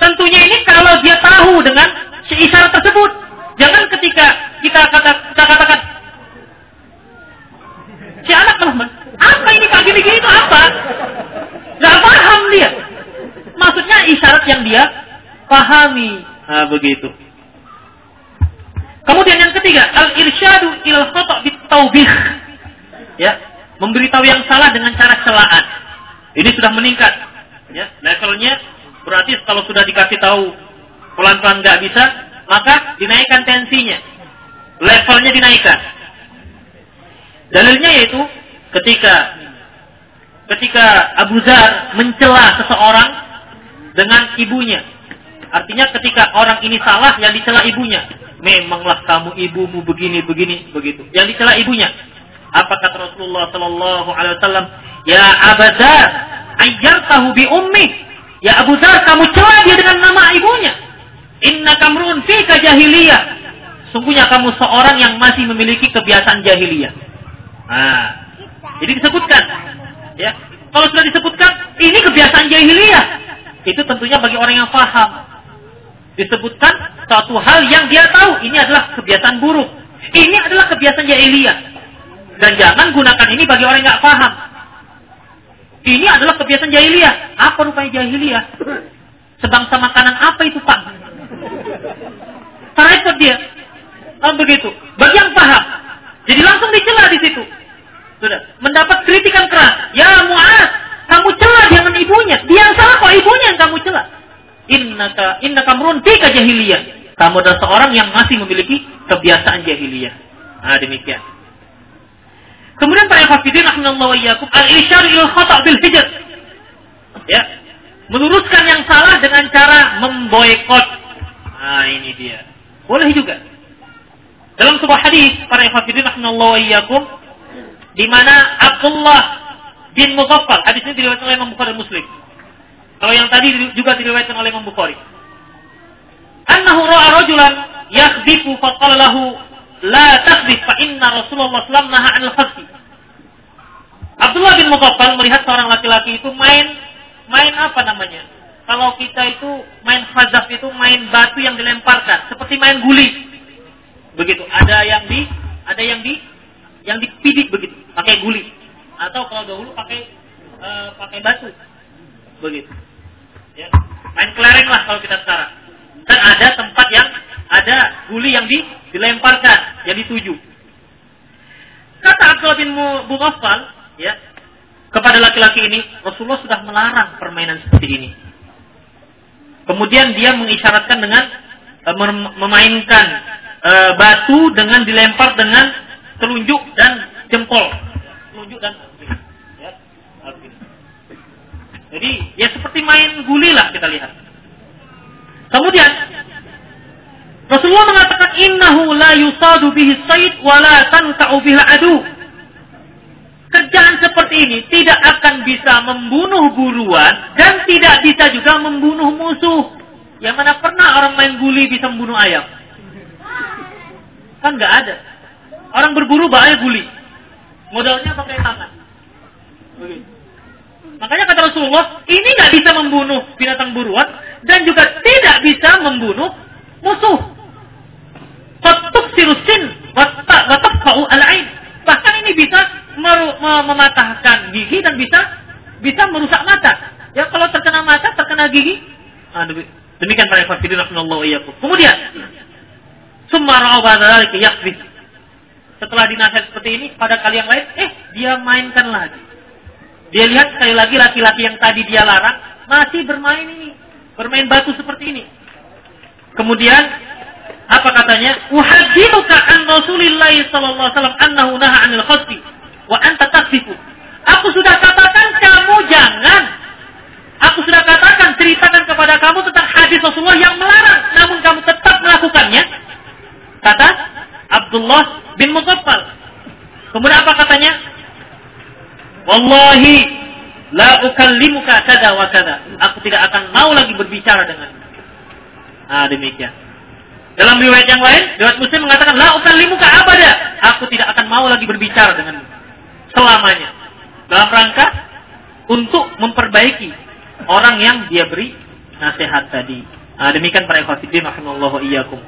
Tentunya ini kalau dia tahu dengan isyarat tersebut. Jangan ketika kita kata kita katakan si anak malah apa ini pagi gini itu apa? Gak paham dia. Maksudnya isyarat yang dia pahami. Nah, begitu. Kemudian yang ketiga, al-irsyadu ilal khata' bitaubih. Ya, memberitahu yang salah dengan cara celaan. Ini sudah meningkat. Ya, levelnya berarti kalau sudah dikasih tahu pelan-pelan nggak bisa, maka dinaikkan tensinya. Levelnya dinaikkan. Dalilnya yaitu ketika ketika Abu Zar mencela seseorang dengan ibunya. Artinya ketika orang ini salah yang dicela ibunya memanglah kamu ibumu begini begini begitu. Yang dicela ibunya. Apa kata Rasulullah Sallallahu Alaihi Wasallam? Ya Abazar, tahu bi ummi. Ya Abu Zar, kamu cela dia dengan nama ibunya. Inna kamrun fi jahiliyah. Sungguhnya kamu seorang yang masih memiliki kebiasaan jahiliyah. Nah, jadi disebutkan, ya. Kalau sudah disebutkan, ini kebiasaan jahiliyah. Itu tentunya bagi orang yang paham disebutkan suatu hal yang dia tahu ini adalah kebiasaan buruk. Ini adalah kebiasaan jahiliyah. Dan jangan gunakan ini bagi orang yang nggak paham. Ini adalah kebiasaan jahiliyah. Apa rupanya jahiliyah? Sebangsa makanan apa itu Pak? Terrepot dia. Oh, begitu. Bagi yang paham. Jadi langsung dicela di situ. Sudah. Mendapat kritikan keras. Ya Mu'ad, kamu celah dengan ibunya. Dia yang salah kok ibunya yang kamu celah innaka innaka mrun fika jahiliyah. Kamu adalah seorang yang masih memiliki kebiasaan jahiliyah. Nah, demikian. Kemudian para hafidin rahimallahu iyyakum al-isyar il khata' bil hijr. Ya. Meluruskan yang salah dengan cara memboikot. Nah, ini dia. Boleh juga. Dalam sebuah hadis para hafidin rahimallahu iyyakum di mana Abdullah bin Mughaffal, hadis ini diriwayatkan oleh Imam Bukhari Muslim. Kalau yang tadi juga diriwayatkan oleh Imam Bukhari. Annahu ra'a rajulan yakhdifu faqala lahu la takhdif fa inna Rasulullah sallallahu 'anil khasfi. Abdullah bin Mughaffal melihat seorang laki-laki itu main main apa namanya? kalau kita itu main fazaf itu main batu yang dilemparkan seperti main guli. Begitu. Ada yang di ada yang di yang dipidik begitu, pakai guli. Atau kalau dahulu pakai uh, pakai batu. Begitu. Ya. Main kelereng lah kalau kita sekarang. Dan ada tempat yang ada guli yang di, dilemparkan, yang dituju. Kata Abdullah bin Mughaffal, ya, kepada laki-laki ini, Rasulullah sudah melarang permainan seperti ini. Kemudian dia mengisyaratkan dengan e, memainkan e, batu dengan dilempar dengan telunjuk dan jempol. Telunjuk dan Jadi ya seperti main guli lah kita lihat. Kemudian Rasulullah mengatakan innahu la yusadu bihi sayd wa la tanka'u bihi adu. Kerjaan seperti ini tidak akan bisa membunuh buruan dan tidak bisa juga membunuh musuh. Yang mana pernah orang main guli bisa membunuh ayam? Kan nggak ada. Orang berburu bawa guli. Modalnya pakai tangan. Makanya kata Rasulullah, ini nggak bisa membunuh binatang buruan dan juga tidak bisa membunuh musuh. Fatuk sirusin watak kau alain. Bahkan ini bisa mematahkan gigi dan bisa bisa merusak mata. Ya kalau terkena mata, terkena gigi. Ah, demikian para fakir rahimallahu iyyakum. Kemudian summa ra'u yakfi. Setelah dinasihat seperti ini pada kali yang lain, eh dia mainkan lagi. Dia lihat sekali lagi laki-laki yang tadi dia larang masih bermain ini, bermain batu seperti ini. Kemudian apa katanya? Uhadiruka an Rasulillah sallallahu alaihi wasallam annahu naha 'anil khasfi wa anta taksifu. Aku sudah katakan kamu jangan. Aku sudah katakan ceritakan kepada kamu tentang hadis Rasulullah yang melarang, namun kamu tetap melakukannya. Kata Abdullah bin Mughaffal. Kemudian apa katanya? Wallahi la ukallimuka kada wa kada. Aku tidak akan mau lagi berbicara dengan. Ah demikian. Dalam riwayat yang lain, riwayat Muslim mengatakan la ukallimuka abada. Aku tidak akan mau lagi berbicara denganmu selamanya. Dalam rangka untuk memperbaiki orang yang dia beri nasihat tadi. Nah, demikian para ikhwatiddin rahimallahu iyyakum.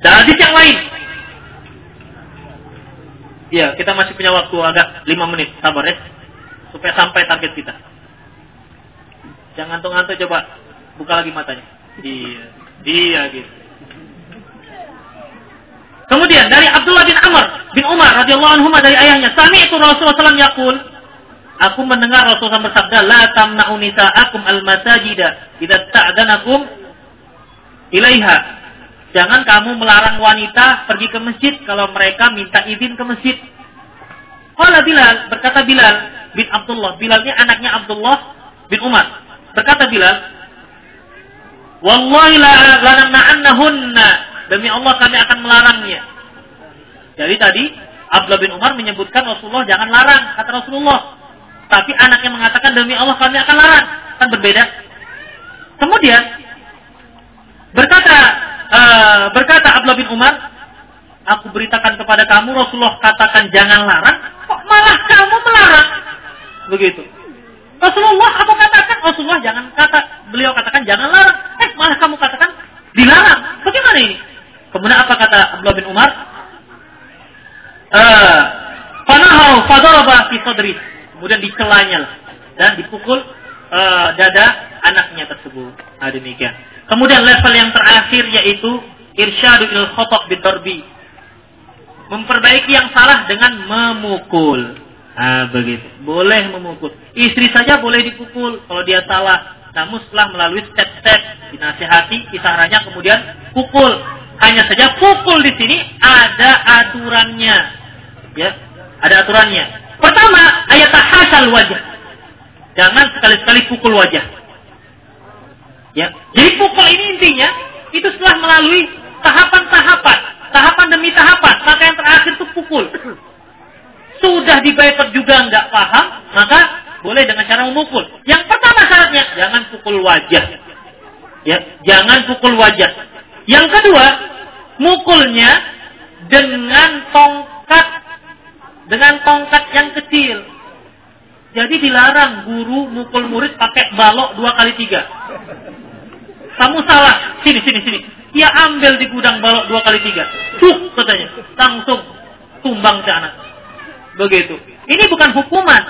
Dan hadis yang lain. Ya, kita masih punya waktu agak 5 menit, sabar ya. Supaya sampai target kita. Jangan ngantuk-ngantuk coba buka lagi matanya. Iya, iya gitu. Kemudian dari Abdullah bin Amr bin Umar radhiyallahu anhu dari ayahnya, sami itu Rasulullah SAW yakul, aku mendengar Rasulullah SAW bersabda, la tamna'u nisa'akum al-masajida idza ta'danakum ilaiha. Jangan kamu melarang wanita pergi ke masjid kalau mereka minta izin ke masjid. Qala Bilal, berkata Bilal bin Abdullah. Bilal anaknya Abdullah bin Umar. Berkata Bilal, Wallahi la lanamna'annahunna Demi Allah kami akan melarangnya. Jadi tadi Abdullah bin Umar menyebutkan Rasulullah jangan larang, kata Rasulullah. Tapi anaknya mengatakan demi Allah kami akan larang. Kan berbeda. Kemudian berkata uh, berkata Abdullah bin Umar, aku beritakan kepada kamu Rasulullah katakan jangan larang, kok malah kamu melarang? Begitu. Rasulullah aku katakan Rasulullah jangan kata beliau katakan jangan larang, eh malah kamu katakan dilarang. Bagaimana ini? Kemudian apa kata Abdullah bin Umar? Eh, Panahau fadaraba fi sadri. Kemudian dicelanya lah dan dipukul uh, dada anaknya tersebut. Nah, demikian. Kemudian level yang terakhir yaitu irsyadu il khotok bidarbi. Memperbaiki yang salah dengan memukul. Nah, begitu. Boleh memukul. Istri saja boleh dipukul kalau dia salah. Namun setelah melalui step-step dinasihati, kisarannya kemudian pukul. Hanya saja pukul di sini ada aturannya. Ya, ada aturannya. Pertama, ayat hasal wajah. Jangan sekali-sekali pukul wajah. Ya. Jadi pukul ini intinya itu setelah melalui tahapan-tahapan, tahapan demi tahapan, maka yang terakhir itu pukul. Sudah dibayar juga nggak paham, maka boleh dengan cara memukul. Yang pertama syaratnya jangan pukul wajah. Ya, jangan pukul wajah. Yang kedua, mukulnya dengan tongkat dengan tongkat yang kecil. Jadi dilarang guru mukul murid pakai balok dua kali tiga. kamu salah. Sini, sini, sini. Dia ambil di gudang balok dua kali tiga. Cuk, katanya. Langsung tumbang si anak. Begitu. Ini bukan hukuman.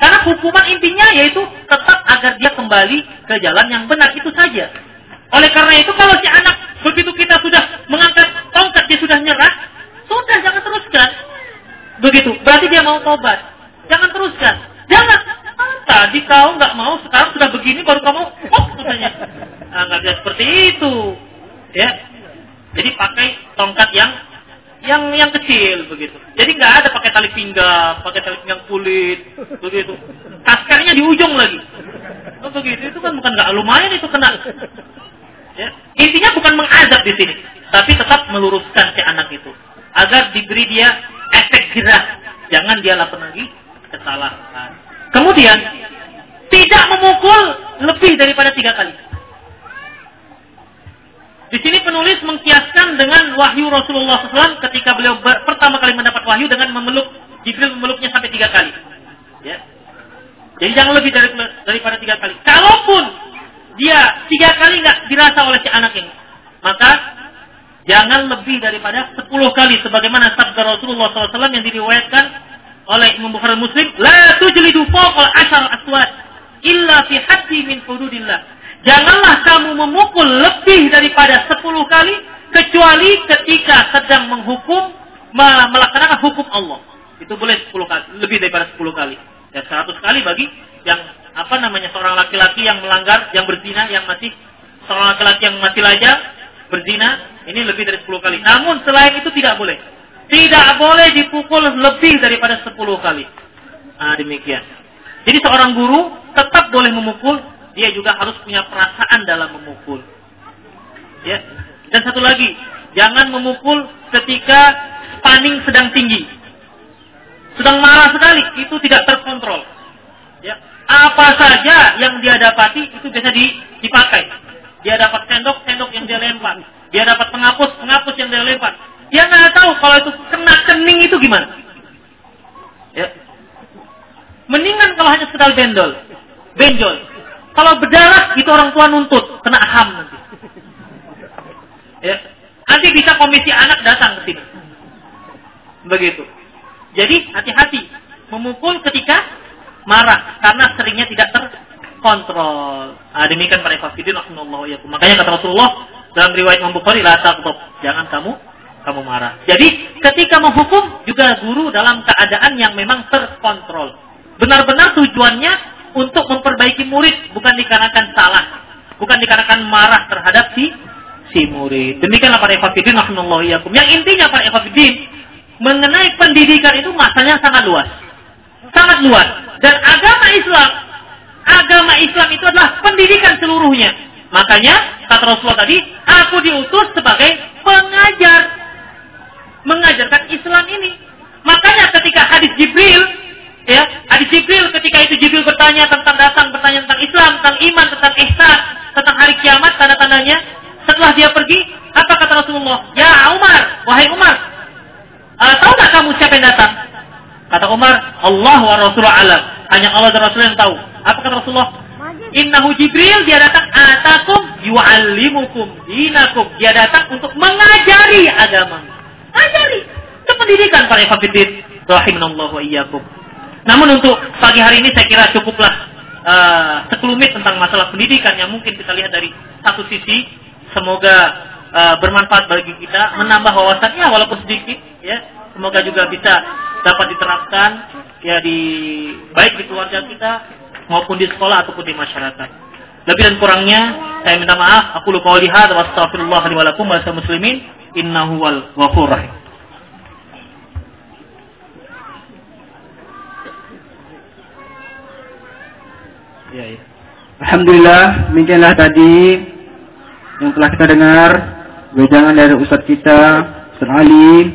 Karena hukuman intinya yaitu tetap agar dia kembali ke jalan yang benar. Itu saja. Oleh karena itu kalau si anak begitu kita sudah mengangkat tongkat dia sudah nyerah, sudah jangan teruskan. Begitu. Berarti dia mau tobat. Jangan teruskan. Jangan. Tadi kau nggak mau, sekarang sudah begini baru kamu oh katanya. Nah, nggak seperti itu. Ya. Jadi pakai tongkat yang yang yang kecil begitu. Jadi nggak ada pakai tali pinggang, pakai tali pinggang kulit, begitu. Kaskarnya di ujung lagi. Oh, begitu itu kan bukan nggak lumayan itu kena. Ya. Intinya bukan mengazab di sini, tapi tetap meluruskan si anak itu agar diberi dia efek jerah. Jangan dia lakukan lagi kesalahan. Kemudian tidak memukul lebih daripada tiga kali. Di sini penulis mengkiaskan dengan wahyu Rasulullah SAW ketika beliau pertama kali mendapat wahyu dengan memeluk Jibril memeluknya sampai tiga kali. Ya. Jadi jangan lebih dari, daripada tiga kali. Kalaupun dia tiga kali nggak dirasa oleh si anak ini, maka jangan lebih daripada sepuluh kali sebagaimana sabda Rasulullah SAW yang diriwayatkan oleh Imam Bukhari Muslim, la tujlidu fawqa ashar aswad illa fi haddi min hududillah. Janganlah kamu memukul lebih daripada 10 kali kecuali ketika sedang menghukum melaksanakan hukum Allah. Itu boleh 10 kali, lebih daripada 10 kali. Ya 100 kali bagi yang apa namanya seorang laki-laki yang melanggar, yang berzina, yang masih seorang laki-laki yang masih lajang berzina, ini lebih dari 10 kali. Namun selain itu tidak boleh. Tidak boleh dipukul lebih daripada 10 kali. Nah, demikian. Jadi seorang guru tetap boleh memukul dia juga harus punya perasaan dalam memukul. Ya. Dan satu lagi, jangan memukul ketika paning sedang tinggi. Sedang marah sekali, itu tidak terkontrol. Ya. Apa saja yang dia dapati itu biasa dipakai. Dia dapat sendok, sendok yang dia lempar. Dia dapat penghapus, penghapus yang dia lempar. Dia nggak tahu kalau itu kena kening itu gimana. Ya. Mendingan kalau hanya sekali bendol, benjol. Kalau berdarah itu orang tua nuntut, kena ham nanti. Ya. Nanti bisa komisi anak datang ke sini. Begitu. Jadi hati-hati memukul ketika marah karena seringnya tidak terkontrol. Nah, demikian para ikhwatiddin rahimallahu yakum. Makanya kata Rasulullah dalam riwayat Imam Bukhari la. Jangan kamu kamu marah. Jadi ketika menghukum juga guru dalam keadaan yang memang terkontrol. Benar-benar tujuannya untuk memperbaiki murid, bukan dikarenakan salah, bukan dikarenakan marah terhadap si si murid. Demikianlah para ikhwatiddin rahimallahu iyyakum. Yang intinya para ikhwatiddin mengenai pendidikan itu masanya sangat luas. Sangat luas. Dan agama Islam, agama Islam itu adalah pendidikan seluruhnya. Makanya kata Rasulullah tadi, aku diutus sebagai pengajar. Mengajarkan Islam ini. Makanya ketika hadis Jibril Ya, hadis Jibril ketika itu Jibril bertanya tentang datang, bertanya tentang Islam, tentang iman, tentang ihsan, tentang hari kiamat, tanda-tandanya. Setelah dia pergi, apa kata Rasulullah? Ya Umar, wahai Umar, uh, tahu tak kamu siapa yang datang? Kata Umar, Allah wa Rasulullah alam. Hanya Allah dan Rasul yang tahu. Apa kata Rasulullah? Innahu Jibril, dia datang atakum yu'allimukum dinakum. Dia datang untuk mengajari agama. Ajari. Itu pendidikan para ikhwatiddin. Rahimanallahu wa iyyakum. Namun untuk pagi hari ini saya kira cukuplah uh, sekelumit tentang masalah pendidikan yang mungkin kita lihat dari satu sisi. Semoga uh, bermanfaat bagi kita, menambah wawasannya walaupun sedikit, ya. Semoga juga bisa dapat diterapkan ya di baik di keluarga kita maupun di sekolah ataupun di masyarakat. Lebih dan kurangnya saya minta maaf. Aku lupa lihat wa astagfirullah wa muslimin innahu wal ghafur. Ya, ya. Alhamdulillah, demikianlah tadi yang telah kita dengar wejangan dari Ustadz kita, Ustadz Ali.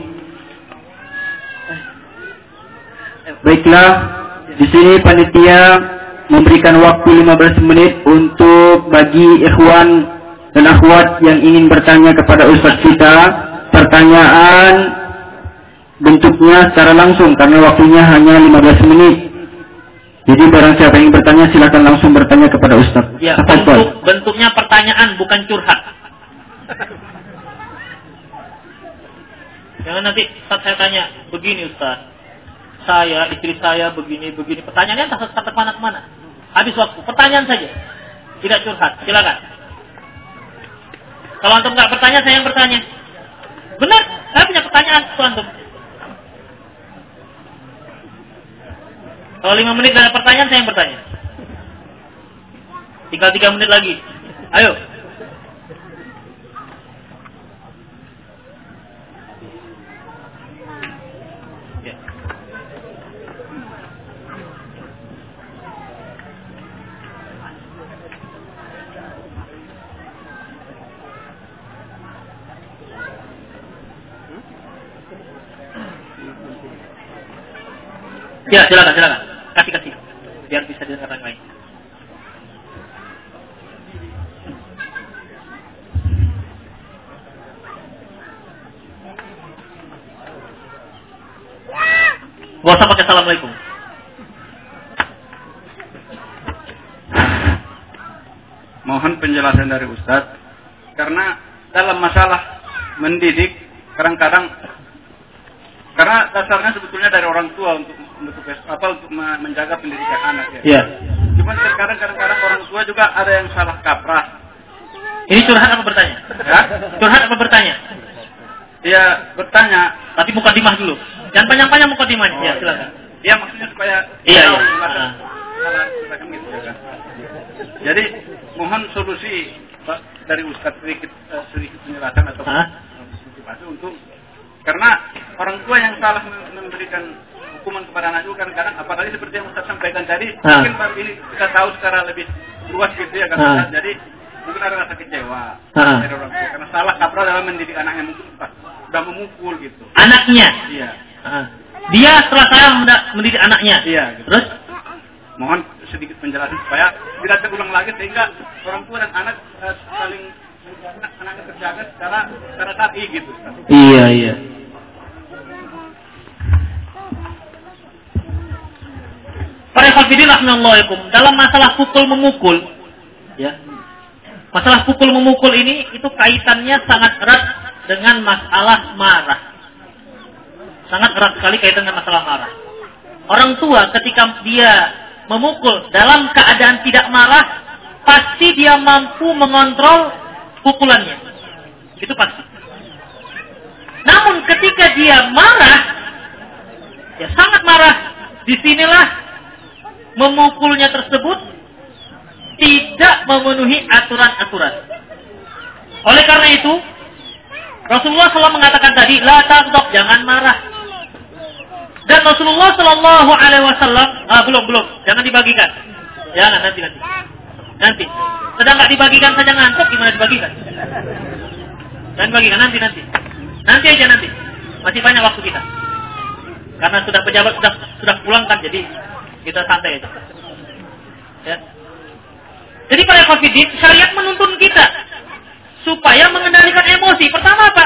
Baiklah, di sini panitia memberikan waktu 15 menit untuk bagi ikhwan dan akhwat yang ingin bertanya kepada Ustadz kita. Pertanyaan bentuknya secara langsung karena waktunya hanya 15 menit. Jadi barang siapa yang bertanya silakan langsung bertanya kepada Ustaz. Ya, bentuk, bentuknya pertanyaan bukan curhat. Jangan nanti saat saya tanya, begini Ustaz, saya, istri saya begini, begini. Pertanyaannya tak tak ke mana ke mana. Habis waktu, pertanyaan saja. Tidak curhat, silakan. Kalau antum nggak bertanya, saya yang bertanya. Benar, saya punya pertanyaan untuk antum. Kalau lima menit ada pertanyaan, saya yang bertanya. Tinggal tiga menit lagi. Ayo, Ya, silakan, silakan. Biar bisa didengar orang lain. Gak usah pakai assalamualaikum. Mohon penjelasan dari Ustadz. Karena dalam masalah mendidik, kadang-kadang karena dasarnya sebetulnya dari orang tua untuk apa untuk menjaga pendidikan anak ya. Iya. Cuma terkadang kadang-kadang orang tua juga ada yang salah kaprah. Ini curhat apa bertanya? Ya? Curhat apa bertanya? Iya, bertanya. Tapi muka dimah dulu. Jangan panjang-panjang muka dimahnya. Ya, silakan. Iya, maksudnya supaya Iya, iya. Ah. salah gitu ya kan. Jadi mohon solusi Pak, dari Ustadz sedikit penjelasan atau Ah. motivasi untuk karena orang tua yang salah mem- memberikan hukuman kepada anak juga kadang-kadang apalagi seperti yang Ustaz sampaikan tadi Ah. mungkin baru ini kita tahu secara lebih luas gitu ya. Ustaz. jadi mungkin ada rasa kecewa dari orang tua karena salah kaprah dalam mendidik anaknya mungkin sudah memukul gitu Anaknya. iya Ah. Dia setelah menda- mendidik anaknya. iya gitu. Terus? mohon sedikit penjelasan supaya tidak terulang lagi sehingga orang tua dan anak eh, saling anak anaknya terjaga secara secara syar'i gitu. Iya, iya. Para hafidin rahimahullah dalam masalah pukul memukul, ya. Masalah pukul memukul ini itu kaitannya sangat erat dengan masalah marah. Sangat erat sekali kaitan dengan masalah marah. Orang tua ketika dia memukul dalam keadaan tidak marah, pasti dia mampu mengontrol pukulannya. Itu pasti. Namun ketika dia marah, ya sangat marah, di sinilah memukulnya tersebut tidak memenuhi aturan-aturan. Oleh karena itu, Rasulullah SAW mengatakan tadi, la taghdab, jangan marah. Dan Rasulullah Shallallahu Alaihi Wasallam, ah belum belum, jangan dibagikan, jangan nanti nanti, nanti. Sedang nggak dibagikan saja ngantuk, gimana dibagikan? Dan bagikan nanti nanti, nanti aja nanti, masih banyak waktu kita. Karena sudah pejabat sudah sudah pulang kan, jadi kita santai aja. Ya. Jadi para konfidin, syariat menuntun kita supaya mengendalikan emosi. Pertama apa?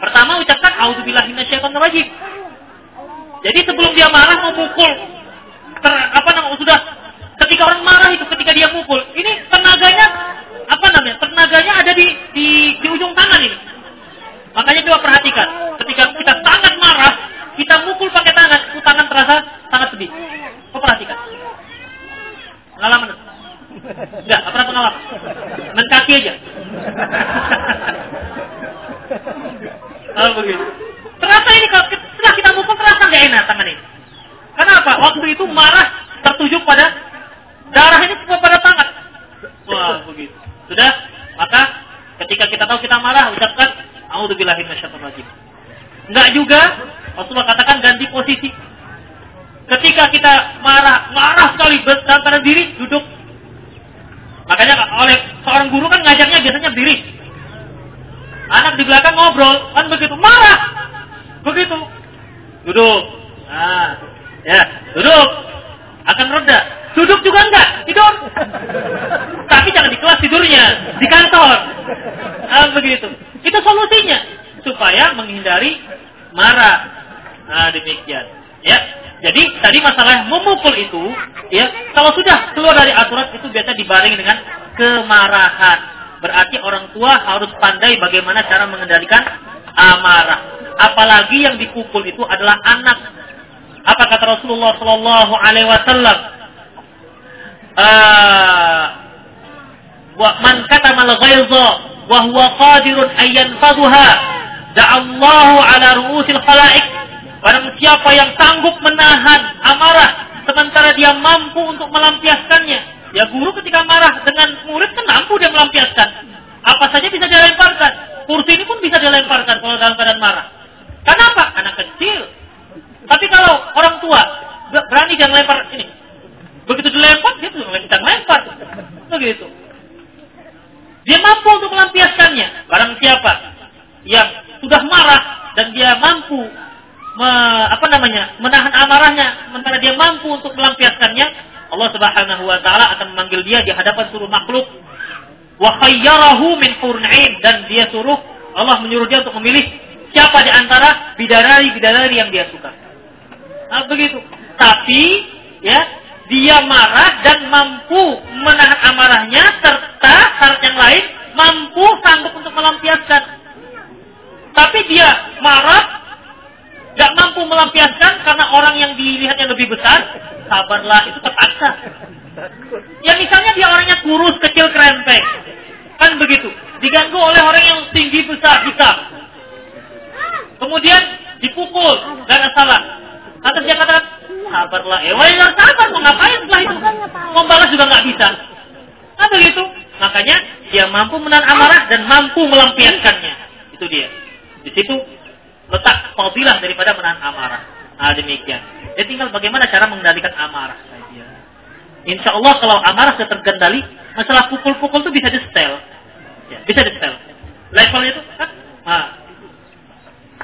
Pertama ucapkan auzubillahi minasyaitonirrajim. Jadi sebelum dia marah memukul ter, apa namanya sudah ketika orang marah itu ketika dia mukul, ini tenaganya apa namanya? Tenaganya ada di di, di ujung tangan ini. Makanya coba perhatikan, ketika kita sangat marah, kita mukul pakai tangan, itu tangan terasa sangat sedih. Kau perhatikan. Pengalaman? Enggak, apa pernah pengalaman? Main kaki aja. Oh begitu. Terasa ini kalau setelah kita mukul terasa nggak enak tangan ini. Kenapa? Waktu itu marah tertuju pada darah ini semua pada tangan. Wah begitu. Sudah, maka ketika kita tahu kita marah ucapkan A'udzubillahi minasyaitonirrajim. Enggak juga Rasulullah katakan ganti posisi. Ketika kita marah, marah sekali dalam keadaan diri, duduk. Makanya oleh seorang guru kan ngajarnya biasanya berdiri. Anak di belakang ngobrol, kan begitu marah. Begitu. Duduk. Nah, ya, duduk. Akan reda. Duduk juga enggak, tidur. Tapi jangan di kelas tidurnya, di kantor. Nah, begitu. Itu solusinya supaya menghindari marah. Nah, demikian. Ya. Jadi tadi masalah memukul itu, ya kalau sudah keluar dari aturan itu biasa dibarengi dengan kemarahan. Berarti orang tua harus pandai bagaimana cara mengendalikan amarah. Apalagi yang dipukul itu adalah anak. Apa kata Rasulullah Shallallahu Alaihi Wasallam? Ah, wa man katama al-ghaidha wa huwa qadirun an yanfadhuha da'allahu ala ru'usil khalaiq Barang siapa yang sanggup menahan amarah sementara dia mampu untuk melampiaskannya. Ya guru ketika marah dengan murid kan mampu dia melampiaskan. Apa saja bisa dia lemparkan. Kursi ini pun bisa dilemparkan kalau dalam keadaan marah. Kenapa? Anak kecil. Tapi kalau orang tua berani dia melempar ini. Begitu dilempar, dia tuh bisa melempar. Begitu. Dia mampu untuk melampiaskannya. Barang siapa yang sudah marah dan dia mampu me, apa namanya menahan amarahnya sementara dia mampu untuk melampiaskannya Allah Subhanahu wa taala akan memanggil dia di hadapan seluruh makhluk wa khayyarahu min hurnain dan dia suruh Allah menyuruh dia untuk memilih siapa di antara bidadari-bidadari yang dia suka. Nah, begitu. Tapi ya dia marah dan mampu menahan amarahnya serta syarat yang lain mampu sanggup untuk melampiaskan. Tapi dia marah Gak mampu melampiaskan karena orang yang dilihatnya lebih besar, sabarlah, itu terpaksa. Ya misalnya dia orangnya kurus, kecil, kerempeng. Kan begitu. Diganggu oleh orang yang tinggi, besar, hitam. Kemudian dipukul, ada salah. Atas dia katakan, sabarlah. Eh, wah, sabar, mau ngapain setelah itu? Mau juga gak bisa. Kan begitu. Makanya dia mampu menahan amarah dan mampu melampiaskannya. Itu dia. Di situ letak fadilah daripada menahan amarah. Nah, demikian. Jadi tinggal bagaimana cara mengendalikan amarah saja. Insya Allah kalau amarah sudah terkendali, masalah pukul-pukul itu bisa di-setel. Ya, bisa di-setel. Levelnya itu kan, nah,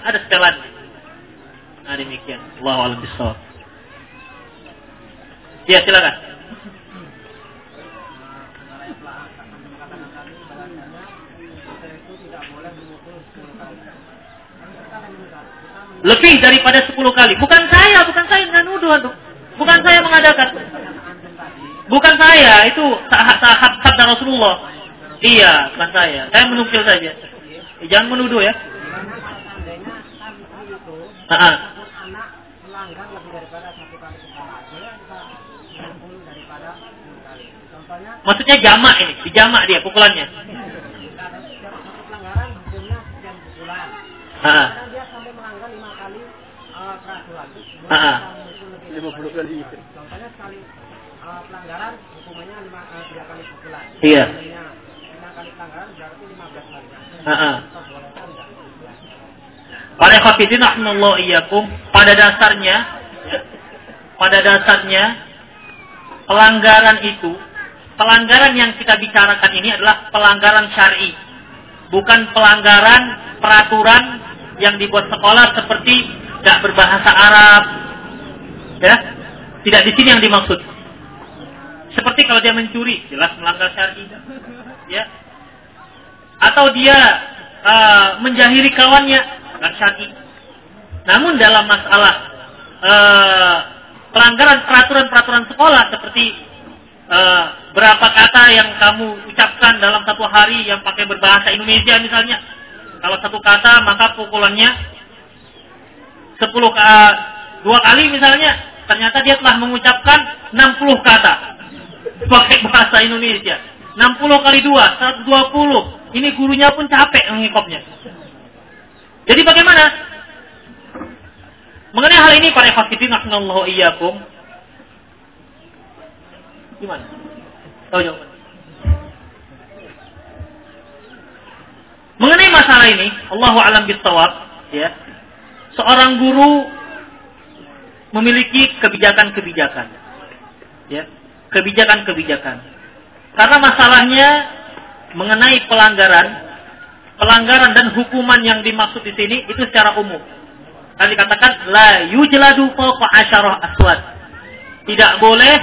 ada setelan. Nah, demikian. Allah alam bisawab. Ya, silakan. Lebih daripada 10 kali. Bukan saya, bukan saya yang nuduh antum. Bukan saya mengadakan. Bukan saya, itu sahabat sabda Rasulullah. Iya, bukan saya. Saya menukil saja. Jangan menuduh ya. Ah. Maksudnya jamak ini, dijamak dia pukulannya. Ah. Lima puluh kali. Contohnya sekali uh, pelanggaran hukumannya lima uh, tiga kali pukulan. Iya. Lima kali pelanggaran berarti lima belas kali. Pada khafidin rahmanallahu iyyakum pada dasarnya pada dasarnya pelanggaran itu pelanggaran yang kita bicarakan ini adalah pelanggaran syar'i bukan pelanggaran peraturan yang dibuat sekolah seperti tidak berbahasa Arab, ya, tidak di sini yang dimaksud. Seperti kalau dia mencuri, jelas melanggar syar'i, ya. Atau dia uh, menjahili kawannya, melanggar syar'i. Namun dalam masalah uh, pelanggaran peraturan-peraturan sekolah seperti uh, berapa kata yang kamu ucapkan dalam satu hari yang pakai berbahasa Indonesia misalnya, kalau satu kata maka pukulannya sepuluh dua kali misalnya, ternyata dia telah mengucapkan 60 kata pakai bahasa Indonesia. 60 kali dua, 120. Ini gurunya pun capek mengikopnya. Jadi bagaimana? Mengenai hal ini para fakidin rahimallahu iyyakum. Gimana? Tahu jawaban? Mengenai masalah ini, Allahu alam bisawab, ya seorang guru memiliki kebijakan-kebijakan. Ya, kebijakan-kebijakan. Karena masalahnya mengenai pelanggaran, pelanggaran dan hukuman yang dimaksud di sini itu secara umum. Tadi katakan la yujladu fawqa asyarah aswad. Tidak boleh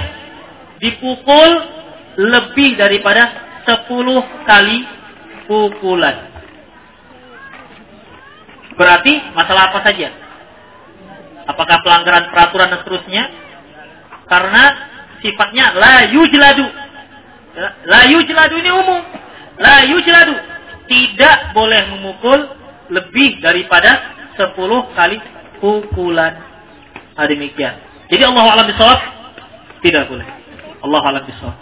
dipukul lebih daripada 10 kali pukulan. Berarti masalah apa saja? Apakah pelanggaran peraturan dan seterusnya? Karena sifatnya la yujladu. Ya, la yujladu ini umum. La yujladu. Tidak boleh memukul lebih daripada 10 kali pukulan. Nah, demikian. Jadi Allah alam bisawab tidak boleh. Allah alam bisawab.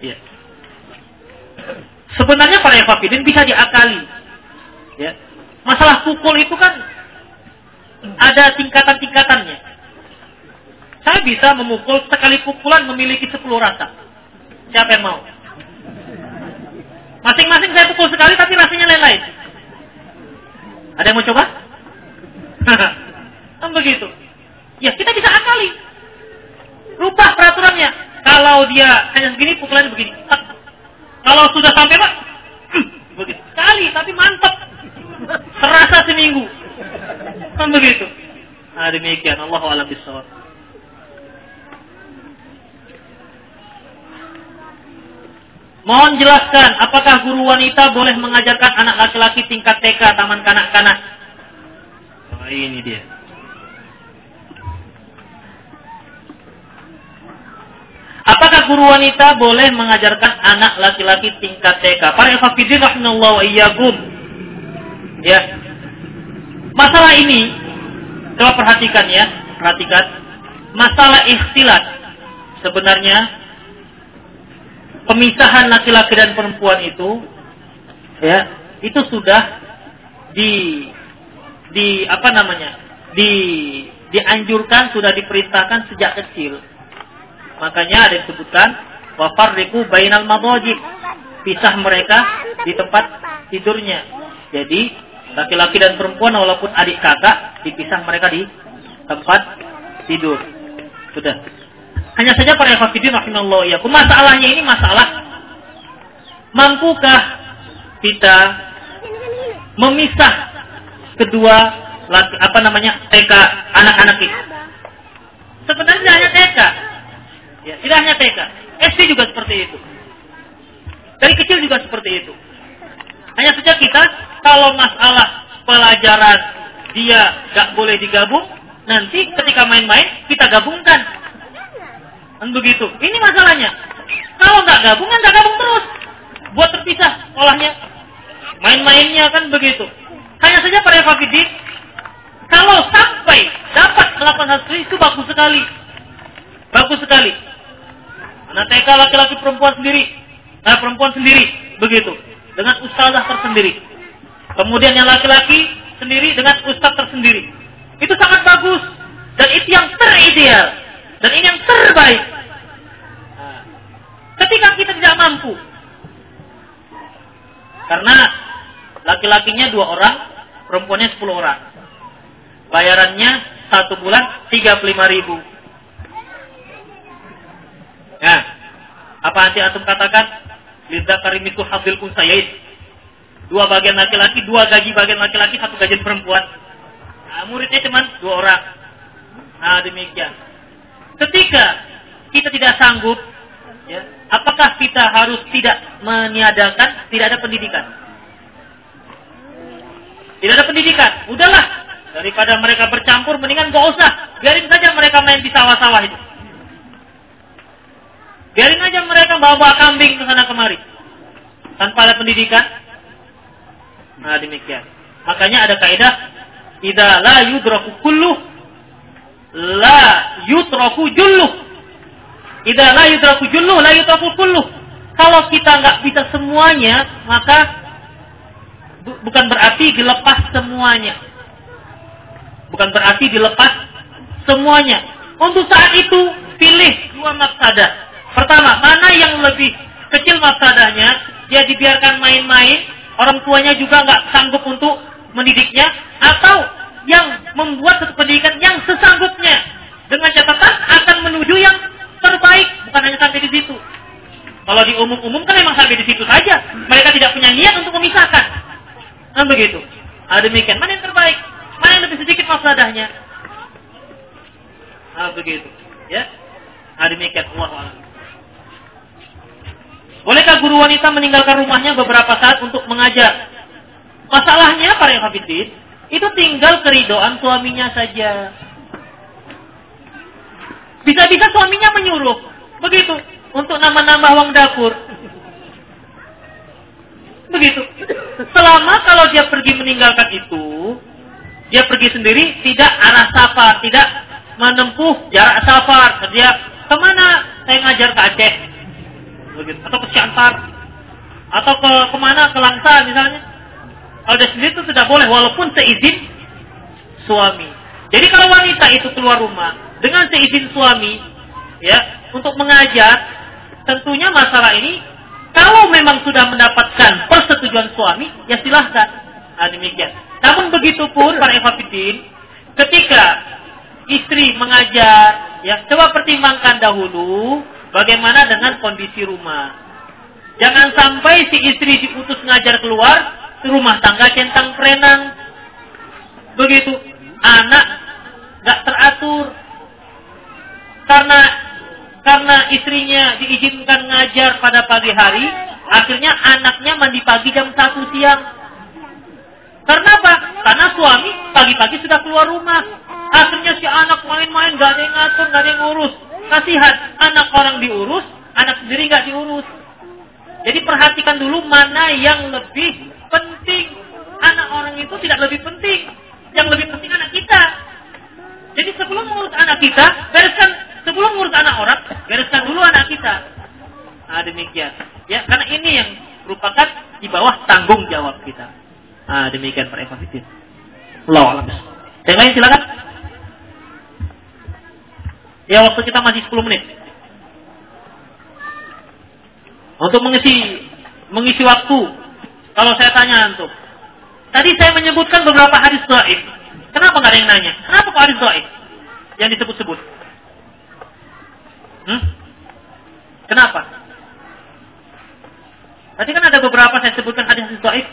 Ya. Sebenarnya para evapidin bisa diakali. Ya. Masalah pukul itu kan ada tingkatan-tingkatannya. Saya bisa memukul sekali pukulan memiliki 10 rasa. Siapa yang mau? Masing-masing saya pukul sekali tapi rasanya lain-lain. Ada yang mau coba? kan begitu. Ya kita bisa akali. Rubah peraturannya. Kalau dia hanya segini, pukulannya begini. Kalau sudah sampai pak, begitu. Sekali, tapi mantap. Terasa seminggu. Kan begitu. Nah, demikian. Allah alam bisawab. Mohon jelaskan, apakah guru wanita boleh mengajarkan anak laki-laki tingkat TK, taman kanak-kanak? Oh, ini dia. Apakah guru wanita boleh mengajarkan anak laki-laki tingkat TK? Para ikhwafidin rahimahullah wa iyyakum. Ya. Masalah ini coba perhatikan ya, perhatikan. Masalah ikhtilat sebenarnya pemisahan laki-laki dan perempuan itu ya itu sudah di di apa namanya di dianjurkan sudah diperintahkan sejak kecil makanya ada yang sebutkan wafarriku bainal madajib pisah mereka di tempat tidurnya jadi laki-laki dan perempuan walaupun adik kakak dipisah mereka di tempat tidur sudah hanya saja para ikhwafidin rahimahullah ya. Masalahnya ini masalah mampukah kita memisah kedua laki, apa namanya TK anak-anak itu. Sebenarnya hanya TK. Ya, tidak hanya TK. SD juga seperti itu. Dari kecil juga seperti itu. Hanya saja kita kalau masalah pelajaran dia gak boleh digabung, nanti ketika main-main kita gabungkan Kan begitu. Ini masalahnya. Kalau nggak gabung kan nggak gabung terus. Buat terpisah sekolahnya. Main-mainnya kan begitu. Hanya saja para fakidin, kalau sampai dapat melakukan hal itu bagus sekali. Bagus sekali. Anak TK laki-laki perempuan sendiri. Nah, perempuan sendiri. Begitu. Dengan ustazah tersendiri. Kemudian yang laki-laki sendiri dengan ustaz tersendiri. Itu sangat bagus. Dan itu yang terideal. Dan ini yang terbaik. Ketika kita tidak mampu. Karena laki-lakinya dua orang, perempuannya sepuluh orang. Bayarannya satu bulan tiga puluh lima ribu. Ya, apa nanti antum katakan? Lidah karimiku habil unsayaid. Dua bagian laki-laki, dua gaji bagian laki-laki, satu gaji perempuan. Nah, muridnya cuma dua orang. Nah, demikian. Ketika kita tidak sanggup, ya, apakah kita harus tidak meniadakan tidak ada pendidikan? Tidak ada pendidikan. Udahlah, daripada mereka bercampur mendingan gak usah. Biarin saja mereka main di sawah-sawah itu. Biarin aja mereka bawa-bawa kambing ke sana kemari. Tanpa ada pendidikan. Nah demikian. Makanya ada kaidah Ida la yudraku kullu la yutraku jullu. Idza la yudraku julluh la yutraku kulluh. Kalau kita nggak bisa semuanya, maka bu bukan berarti dilepas semuanya. Bukan berarti dilepas semuanya. Untuk saat itu pilih dua mafsadah. Pertama, mana yang lebih kecil mafsadahnya? Dia dibiarkan main-main, orang tuanya juga nggak sanggup untuk mendidiknya, atau yang membuat satu pendidikan yang sesanggupnya dengan catatan akan menuju yang terbaik, bukan hanya sampai di situ. Kalau di umum-umum kan memang sampai di situ saja. Mereka tidak punya niat untuk memisahkan. Kan begitu. Nah, demikian. Mana yang terbaik? Mana yang lebih sedikit mafsadahnya? Nah, begitu. Ya. Nah, demikian. Allah Bolehkah guru wanita meninggalkan rumahnya beberapa saat untuk mengajar? Masalahnya para hafidin, Itu tinggal keridoan suaminya saja. Bisa-bisa suaminya menyuruh. Begitu. Untuk nama-nama uang dapur. Begitu. Selama kalau dia pergi meninggalkan itu, dia pergi sendiri, tidak arah safar, tidak menempuh jarak safar. Dia ke mana? Saya ngajar ke Aceh. Begitu. Atau ke Siantar. Atau ke ke mana? Ke Langsa misalnya. Kalau dia sendiri itu tidak boleh, walaupun seizin suami. Jadi kalau wanita itu keluar rumah dengan seizin suami, ya, untuk mengajar, tentunya masalah ini kalau memang sudah mendapatkan persetujuan suami, ya silahkan. Nah, demikian. Namun begitu pun para evapidin, ketika istri mengajar, ya coba pertimbangkan dahulu bagaimana dengan kondisi rumah. Jangan sampai si istri diutus ngajar keluar, rumah tangga centang perenang. Begitu, anak nggak teratur karena karena istrinya diizinkan ngajar pada pagi hari, akhirnya anaknya mandi pagi jam 1 siang. Karena apa? Karena suami pagi-pagi sudah keluar rumah. Akhirnya si anak main-main, gak ada yang ngatur, gak ada yang ngurus. Kasihan, anak orang diurus, anak sendiri gak diurus. Jadi perhatikan dulu mana yang lebih penting. Anak orang itu tidak lebih penting. Yang lebih penting anak kita. Jadi sebelum mengurus anak kita, bereskan sebelum ngurus anak orang, bereskan dulu anak kita. Nah, demikian. Ya, karena ini yang merupakan di bawah tanggung jawab kita. Nah, demikian Pak Eva Fitin. Allah. Yang lain silakan. Ya, waktu kita masih 10 menit. Untuk mengisi mengisi waktu, kalau saya tanya untuk tadi saya menyebutkan beberapa hadis dhaif. Kenapa nggak ada yang nanya? Kenapa kok hadis dhaif yang disebut-sebut? Hmm? Kenapa? Tadi kan ada beberapa saya sebutkan hadis-hadis.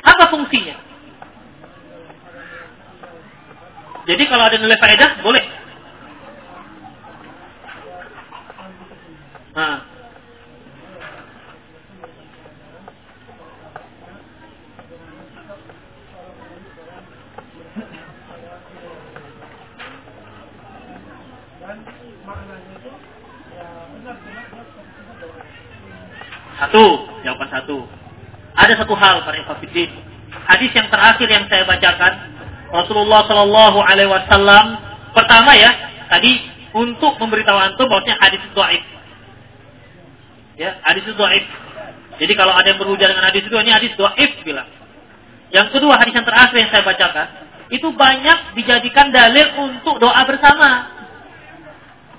Apa fungsinya? Jadi kalau ada nilai faedah boleh. Satu, jawaban satu. Ada satu hal para ikhwatiddin. Hadis yang terakhir yang saya bacakan, Rasulullah Shallallahu Alaihi Wasallam pertama ya, tadi untuk memberitahu antum bahwasanya hadis itu dhaif. Ya, hadis itu dhaif. Jadi kalau ada yang berhujah dengan hadis itu, ini hadis dhaif bilang. Yang kedua, hadis yang terakhir yang saya bacakan, itu banyak dijadikan dalil untuk doa bersama.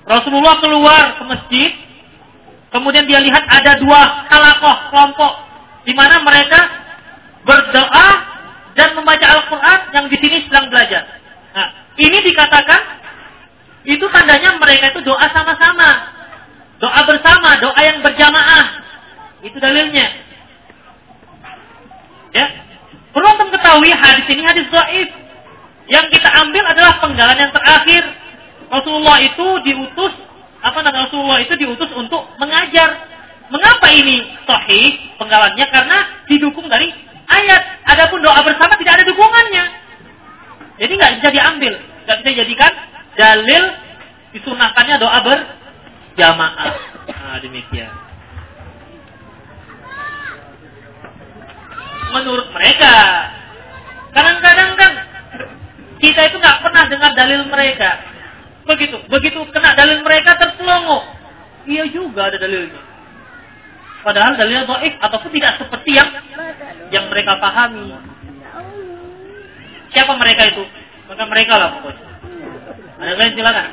Rasulullah keluar ke masjid, Kemudian dia lihat ada dua halakoh kelompok di mana mereka berdoa dan membaca Al-Quran yang di sini sedang belajar. Nah, ini dikatakan itu tandanya mereka itu doa sama-sama, doa bersama, doa yang berjamaah. Itu dalilnya. Ya, perlu untuk ketahui hadis ini hadis doif. Yang kita ambil adalah penggalan yang terakhir. Rasulullah itu diutus apa nama Rasulullah itu diutus untuk mengajar. Mengapa ini sahih penggalannya? Karena didukung dari ayat. Adapun doa bersama tidak ada dukungannya. Jadi nggak bisa diambil, nggak bisa dijadikan dalil disunahkannya doa berjamaah. Nah, demikian. Menurut mereka, kadang-kadang kan kita itu nggak pernah dengar dalil mereka. Begitu, begitu kena dalil mereka terselongo. Iya juga ada dalilnya. Padahal dalilnya dhaif ataupun tidak seperti yang yang mereka pahami. Siapa mereka itu? Maka mereka lah pokoknya. Ada lain silakan.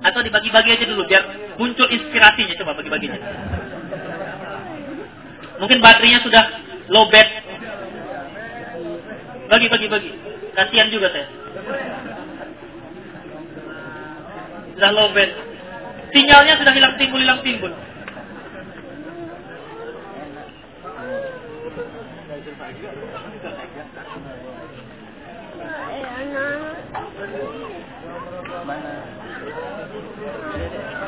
Atau dibagi-bagi aja dulu biar muncul inspirasinya coba bagi-baginya. Mungkin baterainya sudah lobet. Bagi, bagi, bagi. Kasihan juga saya. Sudah lobet. Sinyalnya sudah hilang timbul, hilang timbul. Mana? Yeah.